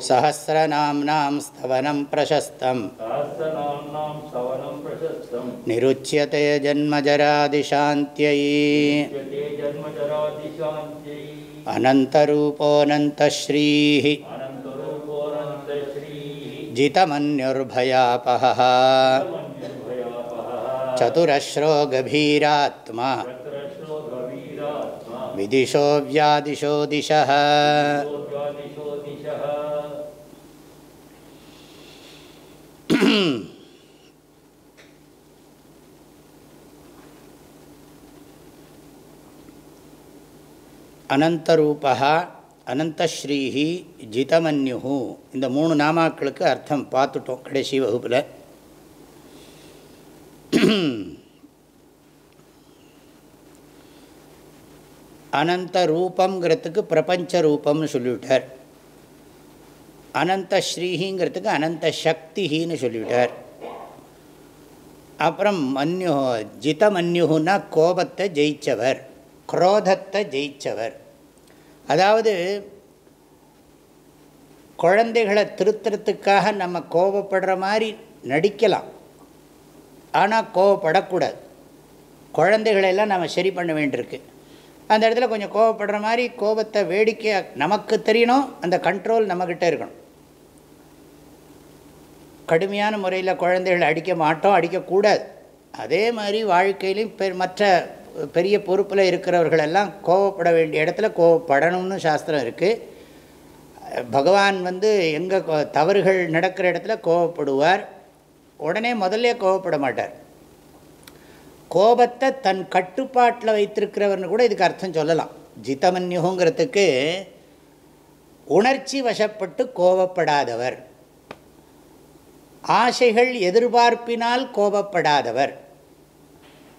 सहस्रनाम्नां स्तवनं प्रशस्तम्। निरुच्यते जन्मजरादिशान्त्यै। अनन्तरूपोऽनन्तश्रीः। जितमन्युर्भयापहः। चतुरश्रो गभीरात्मा विदिशो व्यादिशो दिशः। அனந்தரூபா அனந்தஸ்ரீஹி ஜிதமன்யு இந்த மூணு நாமாக்களுக்கு அர்த்தம் பார்த்துட்டோம் கடைசி வகுப்பில். அனந்த ரூபங்கிறதுக்கு பிரபஞ்ச ரூபம்னு சொல்லிவிட்டார். அனந்த ஸ்ரீஹிங்கிறதுக்கு அனந்த சக்திஹின்னு சொல்லிவிட்டார். அப்புறம் மன்யு ஜிதமன்யுன்னா கோபத்தை ஜெயித்தவர் குரோதத்தை ஜெயித்தவர் அதாவது குழந்தைகளை திருத்துறதுக்காக நம்ம கோபப்படுற மாதிரி நடிக்கலாம். ஆனால் கோவப்படக்கூடாது குழந்தைகளெல்லாம் நம்ம சரி பண்ண வேண்டியிருக்கு. அந்த இடத்துல கொஞ்சம் கோவப்படுற மாதிரி கோபத்தை வேடிக்கை நமக்கு தெரியணும் அந்த கண்ட்ரோல் நம்மக்கிட்ட இருக்கணும். கடுமையான முறையில் குழந்தைகள் அடிக்க மாட்டோம் அடிக்கக்கூடாது அதே மாதிரி வாழ்க்கையிலையும் பெ மற்ற பெரிய பொறுப்பில் இருக்கிறவர்களெல்லாம் கோவப்பட வேண்டிய இடத்துல கோவப்படணும்னு சாஸ்திரம் இருக்குது பகவான் வந்து எங்கே தவறுகள் நடக்கிற இடத்துல கோவப்படுவார். உடனே முதல்ல கோவப்பட மாட்டார். கோபத்தை தன் கட்டுப்பாட்டில் வைத்திருக்கிறவர்னு கூட இதுக்கு அர்த்தம் சொல்லலாம். ஜிதமன்யுங்கிறதுக்கு உணர்ச்சி வசப்பட்டு கோவப்படாதவர். ஆசைகள் எதிர்பார்ப்பினால் கோபப்படாதவர்.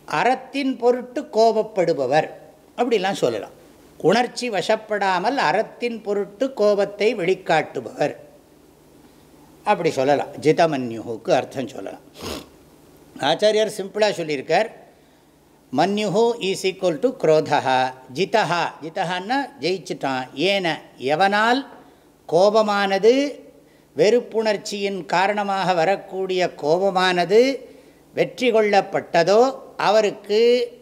அறத்தின் பொருட்டு கோபப்படுபவர். அப்படிலாம் சொல்லலாம். உணர்ச்சி வசப்படாமல் அறத்தின் பொருட்டு கோபத்தை வெளிக்காட்டுபவர். அப்படி சொல்லலாம். ஜிதமன்யுகுக்கு அர்த்தம் சொல்லலாம். ஆச்சாரியார் சிம்பிளாக சொல்லியிருக்கார். மன்யுஹு ஈஸ் ஈக்குவல் டு குரோதா ஜிதா ஜிதஹான்னா ஜெயிச்சிட்டான். ஏன எவனால்? கோபமானது வெறுப்புணர்ச்சியின் காரணமாக வரக்கூடிய கோபமானது வெற்றி கொள்ளப்பட்டதோ அவருக்கு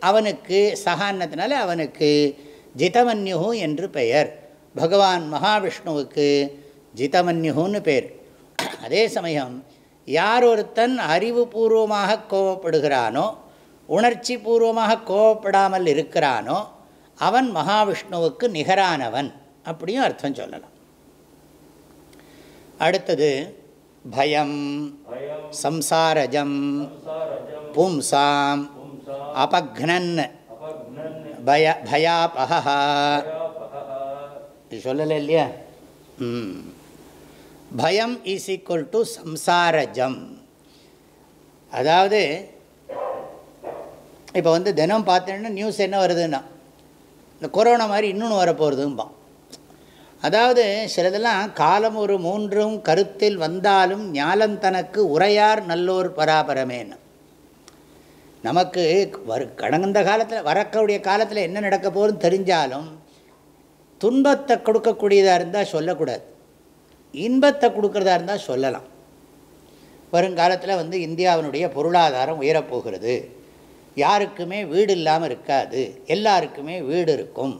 அவனுக்கு சகான்னத்தினால அவனுக்கு ஜிதமன்யுகு என்று பெயர். பகவான் மகாவிஷ்ணுவுக்கு ஜிதமன்யுகுன்னு பேர். அதே சமயம் யார் ஒருத்தன் அறிவுபூர்வமாக கோவப்படுகிறானோ உணர்ச்சி பூர்வமாக கோவப்படாமல் இருக்கிறானோ அவன் மகாவிஷ்ணுவுக்கு நிகரானவன். அப்படியும் அர்த்தம் சொல்லலாம். அடுத்தது பயம் சம்சாரஜம் பும்சாம் அபக்னன் பய பயாபகா இது சொல்லலை இல்லையா? ம். பயம் இஸ் ஈக்குவல் டு சம்சாரஜம். அதாவது இப்போ வந்து தினம் பார்த்தேன்னா நியூஸ் என்ன வருதுன்னா இந்த கொரோனா மாதிரி இன்னொன்று வரப்போகிறதும்பான் அதாவது சிலதெல்லாம் காலம் ஒரு மூன்றும் கருத்தில் வந்தாலும் ஞாலந்தனக்கு உரையார் நல்லோர் பராபரமேன்னு நமக்கு வரு கடந்த காலத்தில் வரக்கூடிய காலத்தில் என்ன நடக்க போகுதுன்னு தெரிஞ்சாலும் துன்பத்தை கொடுக்கக்கூடியதாக இருந்தால் சொல்லக்கூடாது. இன்பத்தை கொடுக்குறதா இருந்தால் சொல்லலாம். வருங்காலத்தில் வந்து இந்தியாவினுடைய பொருளாதாரம் உயரப்போகிறது. யாருக்குமே வீடு இல்லாமல் இருக்காது. எல்லாருக்குமே வீடு இருக்கும்.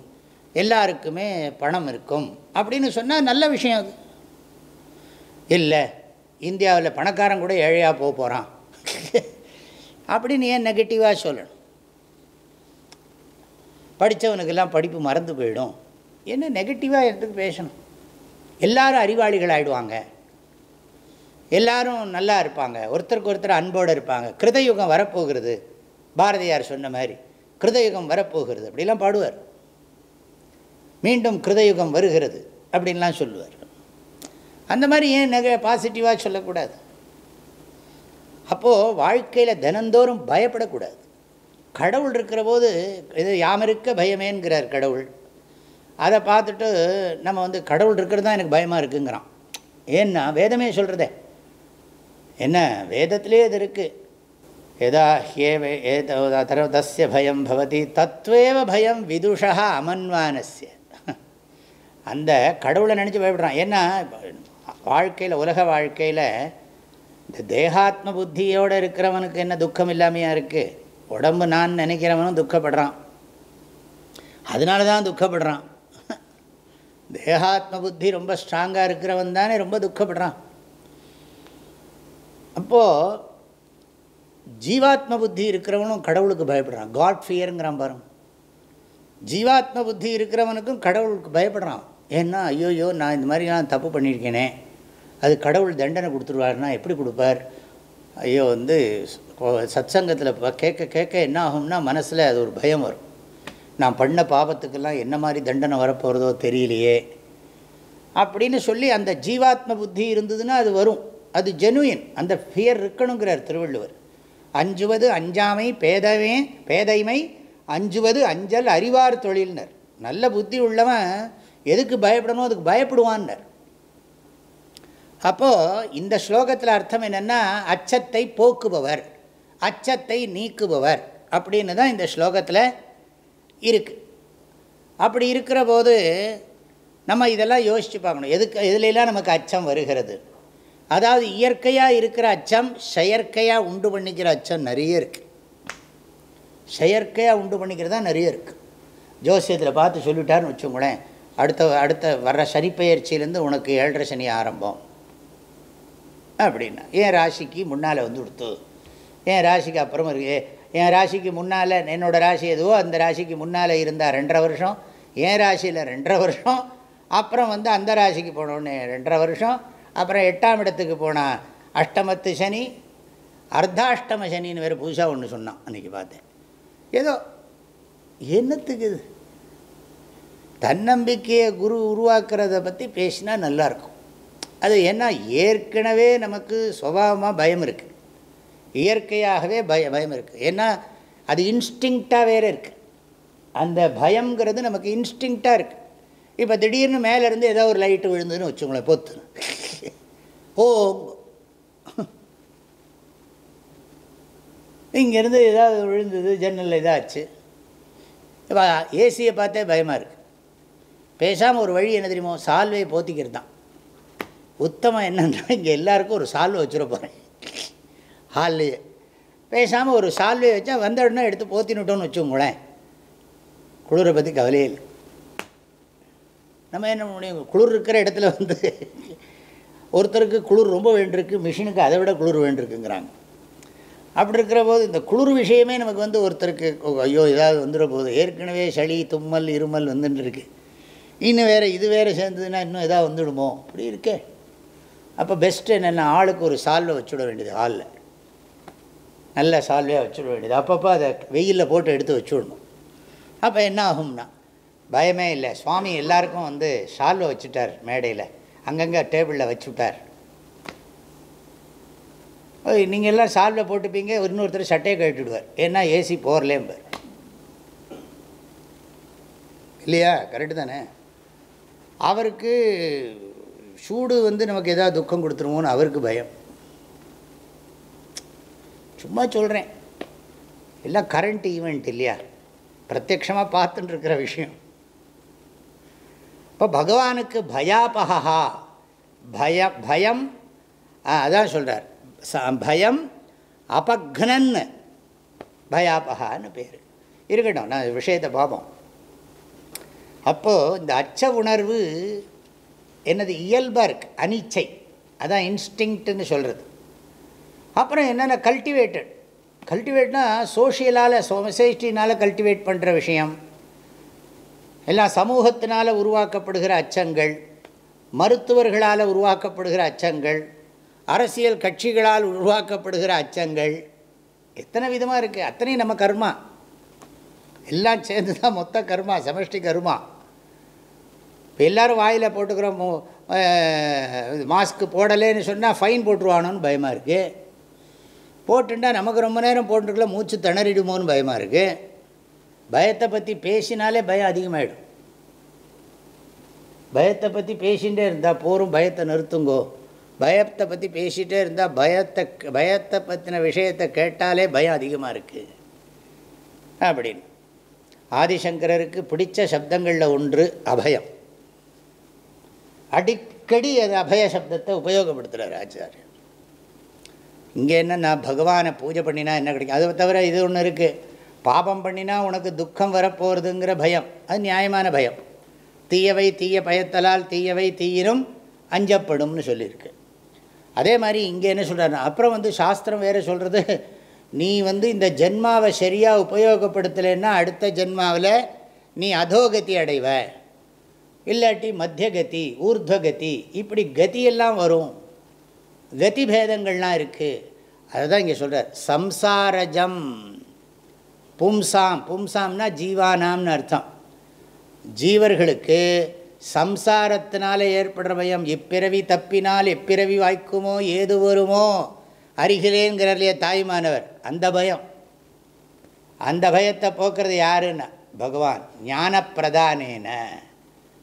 எல்லாருக்குமே பணம் இருக்கும். அப்படின்னு சொன்னால் நல்ல விஷயம் அது. இல்லை இந்தியாவில் பணக்காரன் கூட ஏழையாக போக போகிறான் அப்படின்னு ஏன் நெகட்டிவாக சொல்லணும்? படித்தவனுக்கெல்லாம் படிப்பு மறந்து போயிடும். என்ன நெகட்டிவாக எடுத்துக்கு பேசணும்? எல்லாரும் அறிவாளிகள் ஆகிடுவாங்க எல்லாரும் நல்லா இருப்பாங்க. ஒருத்தருக்கு ஒருத்தர் அன்போடு இருப்பாங்க. கிருதயுகம் வரப்போகிறது. பாரதியார் சொன்ன மாதிரி கிருதயுகம் வரப்போகிறது. அப்படிலாம் பாடுவார். மீண்டும் கிருதயுகம் வருகிறது அப்படின்லாம் சொல்லுவார். அந்த மாதிரி ஏன் நெக பாசிட்டிவாக சொல்லக்கூடாது? அப்போது வாழ்க்கையில் தினந்தோறும் பயப்படக்கூடாது. கடவுள் இருக்கிற போது இது யாமிருக்க பயமேங்கிறார் கடவுள். அதை பார்த்துட்டு நம்ம வந்து கடவுள் இருக்கிறது தான் எனக்கு பயமாக இருக்குங்கிறான். ஏன்னா வேதமே சொல்கிறதே என்ன? வேதத்திலே இது இருக்குது எதா ஹேவே தஸ்ய பயம் பவதி தத்வேவ பயம் விதுஷா அமன்வானஸ்ய. அந்த கடவுளை நினச்சி பயப்படுறான். ஏன்னா வாழ்க்கையில் உலக வாழ்க்கையில் இந்த தேகாத்ம புத்தியோடு இருக்கிறவனுக்கு என்ன துக்கம் இல்லாமையா இருக்குது உடம்பு நான் நினைக்கிறவனும் துக்கப்படுறான். அதனால தான் துக்கப்படுறான். தேகாத்ம புத்தி ரொம்ப ஸ்ட்ராங்காக இருக்கிறவன் தானே ரொம்ப துக்கப்படுறான். அப்போது ஜீவாத்ம புத்தி இருக்கிறவனும் கடவுளுக்கு பயப்படுறான். காட் ஃபியருங்கிறான் பாருங்க. ஜீவாத்ம புத்தி இருக்கிறவனுக்கும் கடவுளுக்கு பயப்படுறான். ஏன்னா ஐயோயோ நான் இந்த மாதிரி நான் தப்பு பண்ணியிருக்கேனே. அது கடவுள் தண்டனை கொடுத்துருவாருன்னா எப்படி கொடுப்பார்? ஐயோ வந்து சத்சங்கத்தில் கேட்க கேட்க என்ன ஆகும்னா மனசில் அது ஒரு பயம் வரும். நான் பண்ண பாபத்துக்கெல்லாம் என்ன மாதிரி தண்டனை வரப்போகிறதோ தெரியலையே. அப்படின்னு சொல்லி அந்த ஜீவாத்ம புத்தி இருந்ததுன்னா அது வரும். அது ஜெனுவின் அந்த ஃபியர் இருக்கணுங்கிறார் திருவள்ளுவர். அஞ்சுவது அஞ்சாமை பேதமே பேதைமை அஞ்சுவது அஞ்சல் அறிவார் தொழில்னர். நல்ல புத்தி உள்ளவன் எதுக்கு பயப்படணும்? அதுக்கு பயப்படுவான்னர். அப்போது இந்த ஸ்லோகத்தில் அர்த்தம் என்னென்னா அச்சத்தை போக்குபவர் அச்சத்தை நீக்குபவர் அப்படின்னு தான் இந்த ஸ்லோகத்தில் இருக்குது அப்படி இருக்கிற போது நம்ம இதெல்லாம் யோசித்து பார்க்கணும். எதுக்கு எதுலாம் நமக்கு அச்சம் வருகிறது? அதாவது இயற்கையாக இருக்கிற அச்சம் செயற்கையாக உண்டு பண்ணிக்கிற அச்சம் நிறைய இருக்குது செயற்கையாக உண்டு பண்ணிக்கிறதா நிறைய இருக்குது ஜோசியத்தில் பார்த்து சொல்லிட்டாருன்னு வச்சுக்கோங்களேன். அடுத்த அடுத்த வர்ற சனிப்பெயர்ச்சியிலேருந்து உனக்கு ஏழரை சனி ஆரம்பம். அப்படின்னா என் ராசிக்கு முன்னால் வந்து கொடுத்து என் ராசிக்கு அப்புறம் இருக்கு. என் ராசிக்கு முன்னால் என்னோடய ராசி எதுவோ அந்த ராசிக்கு முன்னால் இருந்தால் ரெண்டரை வருஷம் என் ராசியில் ரெண்டரை வருஷம் அப்புறம் வந்து அந்த ராசிக்கு போனோன்னு ரெண்டரை வருஷம் அப்புறம் எட்டாம் இடத்துக்கு போனால் அஷ்டமத்து சனி அர்த்தாஷ்டம சனின்னு வேறு புதுசாக ஒன்று சொன்னான் அன்றைக்கி பார்த்தேன். ஏதோ என்னத்துக்கு இது? தன்னம்பிக்கையை குரு உருவாக்குறத பற்றி பேசினா நல்லாயிருக்கும் அது ஏன்னா ஏற்கனவே நமக்கு சுபாவமாக பயம் இருக்குது இயற்கையாகவே பய பயம் இருக்குது ஏன்னா அது இன்ஸ்டிங்க்டாக வேறு இருக்குது அந்த பயங்கிறது நமக்கு இன்ஸ்டிங்க்டாக இருக்குது இப்போ திடீர்னு மேலேருந்து ஏதோ ஒரு லைட்டு விழுந்துன்னு வச்சுங்களேன் பொத்து. ஓ இங்கேருந்து ஏதாவது விழுந்தது ஜன்னலில் இதாச்சு. இப்போ ஏசியை பார்த்தே பயமாக இருக்குது பேசாமல் ஒரு வழி என்ன தெரியுமோ? சால்வையை போத்திக்கிறது தான் உத்தமம் என்னன்னா இங்கே எல்லாருக்கும் ஒரு சால்வை வச்சுட போகிறேன் ஹால்லையே பேசாமல் ஒரு சால்வை வச்சா வந்த உடனே எடுத்து போத்தினுட்டோன்னு வச்சுக்கோங்களேன். குளிரை பற்றி கவலையே இல்லை. நம்ம என்ன முடியும்? குளிர் இருக்கிற இடத்துல வந்து ஒருத்தருக்கு குளிர் ரொம்ப வேண்டியிருக்கு மிஷினுக்கு அதை விட குளிர் வேண்டியிருக்குங்கிறாங்க. அப்படி இருக்கிற போது இந்த குளிர் விஷயமே நமக்கு வந்து ஒருத்தருக்கு ஐயோ ஏதாவது வந்துட போகுது. ஏற்கனவே சளி தும்மல் இருமல் வந்துட்டுருக்கு இன்னும் வேறு இது வேறு சேர்ந்ததுன்னா இன்னும் எதாவது வந்துடுமோ? அப்படி இருக்கே. அப்போ பெஸ்ட்டு என்னென்ன ஆளுக்கு ஒரு சால்வை வச்சுட வேண்டியது ஹாலில் நல்ல சால்வையாக வச்சுட வேண்டியது. அப்பப்போ அதை வெயிலில் போட்டு எடுத்து வச்சுடணும். அப்போ என்ன ஆகும்னா பயமே இல்லை. சுவாமி எல்லாருக்கும் வந்து சால்வை வச்சுட்டார் மேடையில். அங்கங்கே டேபிளில் வச்சுட்டார் நீங்கள் எல்லாம் சால்வை போட்டுப்பீங்க இன்னொருத்தர் சட்டையை கழட்டிடுவார் ஏன்னா ஏசி போகலேம்பார் இல்லையா? கரெக்டு தானே? அவருக்கு சூடு வந்து நமக்கு எதாவது துக்கம் கொடுத்துருமோன்னு அவருக்கு பயம். சும்மா சொல்கிறேன் எல்லாம் கரண்ட் ஈவெண்ட் இல்லையா? பிரத்யக்ஷமாக பார்த்துட்டுருக்கிற விஷயம். இப்போ பகவானுக்கு பயாபகா பய பயம் அதான் சொல்கிறார் ச பயம் அபக்னன் பயாபகான்னு பேர். இருக்கட்டும் நான் விஷயத்தை பார்ப்போம். அப்போது இந்த அச்ச உணர்வு என்னது? இயல்பாக இருக்குது அனிச்சை. அதான் இன்ஸ்டிங்க்ட்னு சொல்கிறது அப்புறம் என்னென்ன கல்டிவேட்டட். கல்டிவேட்னா சோஷியலால் சொசைட்டினால் கல்டிவேட் பண்ணுற விஷயம். எல்லாம் சமூகத்தினால் உருவாக்கப்படுகிற அச்சங்கள் மருத்துவர்களால் உருவாக்கப்படுகிற அச்சங்கள் அரசியல் கட்சிகளால் உருவாக்கப்படுகிற அச்சங்கள். எத்தனை விதமாக இருக்குது அத்தனையும் நம்ம கர்மா. எல்லாம் சேர்ந்து தான் மொத்த கர்மா சமஷ்டி கர்மா. இப்போ எல்லோரும் வாயில் போட்டுக்கிறோம் மாஸ்க்கு போடலேன்னு சொன்னால் ஃபைன் போட்டுருவானோன்னு பயமாக இருக்குது போட்டுட்டா நமக்கு ரொம்ப நேரம் போட்டுருக்கல மூச்சு திணறிடுமோன்னு பயமாக இருக்குது பயத்தை பற்றி பேசினாலே பயம் அதிகமாகிடும் பயத்தை பற்றி பேசிகிட்டே இருந்தால் போரும் பயத்தை நிறுத்துங்கோ. பயத்தை பற்றி பேசிகிட்டே இருந்தால் பயத்தை பயத்தை பற்றின விஷயத்தை கேட்டாலே பயம் அதிகமாக இருக்குது அப்படின்னு. ஆதிசங்கரருக்கு பிடித்த சப்தங்களில் ஒன்று அபயம். அடிக்கடி அது அபய சப்தத்தை உபயோகப்படுத்துகிறார் ஆச்சாரியர். இங்கே என்ன நான் பகவானை பூஜை பண்ணினா என்ன கிடைக்கும்? அதை தவிர இது ஒன்று இருக்குது பாபம் பண்ணினா உனக்கு துக்கம் வரப்போகிறதுங்கிற பயம். அது நியாயமான பயம். தீயவை தீய பயத்தலால் தீயவை தீயினும் அஞ்சப்படும்னு சொல்லியிருக்கு. அதே மாதிரி இங்கே என்ன சொல்கிறாரு அப்புறம் வந்து சாஸ்திரம் வேறு சொல்கிறது நீ வந்து இந்த ஜென்மாவை சரியாக உபயோகப்படுத்தலைன்னா அடுத்த ஜென்மாவில் நீ அதோகதி அடைவ. இல்லாட்டி மத்தியகதி ஊர்துவகதி இப்படி கதியெல்லாம் வரும். கதி பேதங்கள்லாம் இருக்குது அதுதான் இங்கே சொல்கிறார் சம்சாரஜம். பும்சாம். பும்சாம்னா ஜீவானாம்னு அர்த்தம். ஜீவர்களுக்கு சம்சாரத்தினால ஏற்படுற பயம் இப்பிறவி தப்பினால் எப்பிறவி வாய்க்குமோ ஏது வருமோ அருகிலேங்கிறலையே தாய்மானவர். அந்த பயம். அந்த பயத்தை போக்குறது யாருன்னா பகவான். ஞானப்பிரதானேன.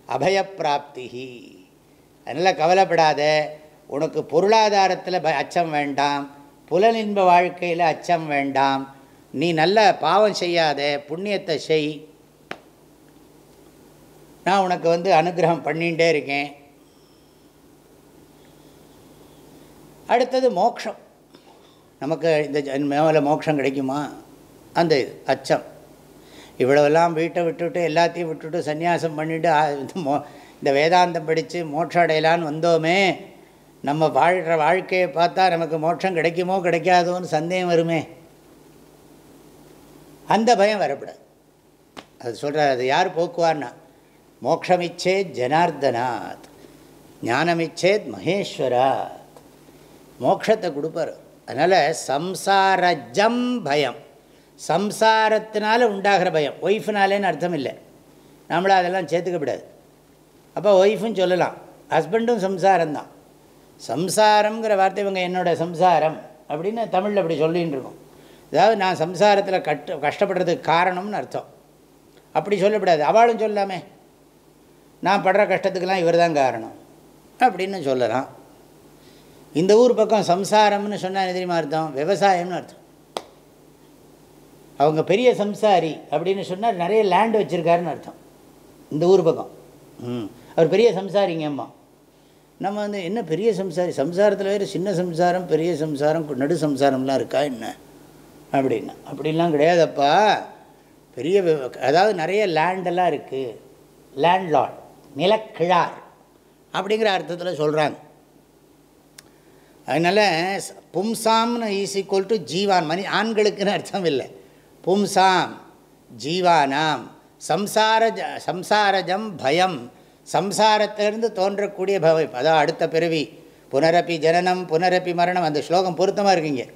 அபயப்பிராப்திகி அதனால் கவலைப்படாத உனக்கு பொருளாதாரத்தில் ப அச்சம் வேண்டாம் புலனின்ப வாழ்க்கையில் அச்சம் வேண்டாம் நீ நல்ல பாவம் செய்யாத புண்ணியத்தை செய். நான் உனக்கு வந்து அனுகிரகம் பண்ணிகிட்டே இருக்கேன். அடுத்தது மோக்ஷம். நமக்கு இந்த மேலே மோட்சம் கிடைக்குமா? அந்த இது அச்சம். இவ்வளவெல்லாம் வீட்டை விட்டுவிட்டு எல்லாத்தையும் விட்டுவிட்டு சன்னியாசம் பண்ணிவிட்டு மோ இந்த வேதாந்தம் படித்து மோட்சம் அடையலான்னு வந்தோமே நம்ம வாழ்கிற வாழ்க்கையை பார்த்தா நமக்கு மோட்சம் கிடைக்குமோ கிடைக்காதோன்னு சந்தேகம் வருமே. அந்த பயம் வரப்படாது அது சொல்கிற அது யார் போக்குவார்னா மோக்ஷமிச்சேத் ஜனார்தனாத் ஞானமிச்சேத் மகேஸ்வரா மோக்ஷத்தை கொடுப்பார். அதனால் சம்சாரஜம் பயம். சம்சாரத்தினால உண்டாகிற பயம். ஒய்ஃப்னாலேன்னு அர்த்தம் இல்லை நம்மளை அதெல்லாம் சேர்த்துக்கப்படாது அப்போ ஒய்ஃபும் சொல்லலாம். ஹஸ்பண்டும் சம்சாரம்தான். சம்சாரம்ங்கிற வார்த்தை இவங்க என்னோடய சம்சாரம் அப்படின்னு தமிழில் அப்படி சொல்லின்னு இருக்கோம். அதாவது நான் சம்சாரத்தில் கட்டு கஷ்டப்படுறதுக்கு காரணம்னு அர்த்தம். அப்படி சொல்லக்கூடாது. அவளும் சொல்லாமே. நான் படுற கஷ்டத்துக்கெல்லாம் இவர் தான் காரணம். அப்படின்னு சொல்லலாம். இந்த ஊர் பக்கம் சம்சாரம்னு சொன்னால் தெரியுமா அர்த்தம்? விவசாயம்னு அர்த்தம். அவங்க பெரிய சம்சாரி அப்படின்னு சொன்னால் நிறைய லேண்ட் வச்சுருக்காருன்னு அர்த்தம். இந்த ஊர் பக்கம். ம். அவர் பெரிய சம்சாரிங்கம்மா நம்ம வந்து என்ன பெரிய சம்சாரி? சம்சாரத்தில் வேறு சின்ன சம்சாரம் பெரிய சம்சாரம் நடு சம்சாரம்லாம் இருக்கா என்ன? அப்படின்னா. அப்படிலாம் கிடையாதப்பா. பெரிய அதாவது நிறைய லேண்டெல்லாம் இருக்குது லேண்ட்லாட் நிலக்கிழார் அப்படிங்கிற அர்த்தத்தில் சொல்கிறாங்க அதனால் பும்சாம்னு ஈஸ் ஈக்குவல் டு ஜீவான் மணி ஆண்களுக்குன்னு அர்த்தம் இல்லை. பும்சாம் ஜீவானாம் சம்சார சம்சாரஜம் பயம். சம்சாரத்திலிருந்து தோன்றக்கூடிய பவம் அதான் அடுத்த பிறவி. புனரப்பி ஜனனம் புனரப்பி மரணம். அந்த ஸ்லோகம் பொருத்தமாக இருக்குங்க.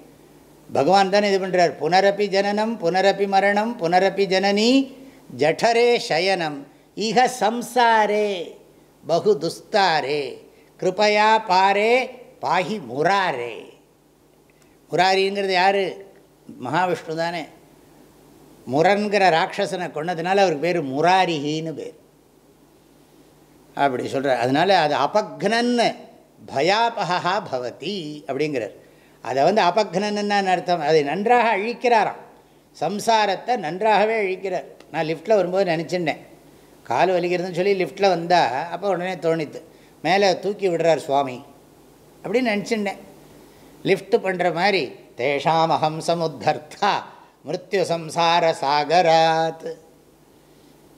பகவான் தானே இது பண்ணுறார் புனரப்பி ஜனனம் புனரப்பி மரணம் புனரப்பி ஜனனி ஜடரே சயனம். இக சம்சாரே பகு துஸ்தாரே. கிருப்பையா பாரே பாஹி முராரே. முராரிங்கிறது யார்? மகாவிஷ்ணு தானே. முரன்கிற ராட்சசனை கொண்டதுனால அவருக்கு பேர் முராரிகின்னு பேர். அப்படி சொல்கிறார் அதனால் அது அபக்னன்னு பயாபகா பவதி அப்படிங்கிறார். அதை வந்து அபக்னன்னு அர்த்தம்? அதை நன்றாக அழிக்கிறாராம். சம்சாரத்தை நன்றாகவே அழிக்கிறார். நான் லிஃப்ட்டில் வரும்போது நினச்சிருந்தேன். கால் வலிக்கிறதுன்னு சொல்லி லிஃப்ட்டில் வந்தால் அப்போ உடனே தோணித்து மேலே தூக்கி விடுறார் சுவாமி அப்படின்னு நினச்சிருந்தேன். லிஃப்ட்டு பண்ணுற மாதிரி தேஷாம் அகம் சமுத்தர்த்தா மிருத்யு சம்சார சாகராத்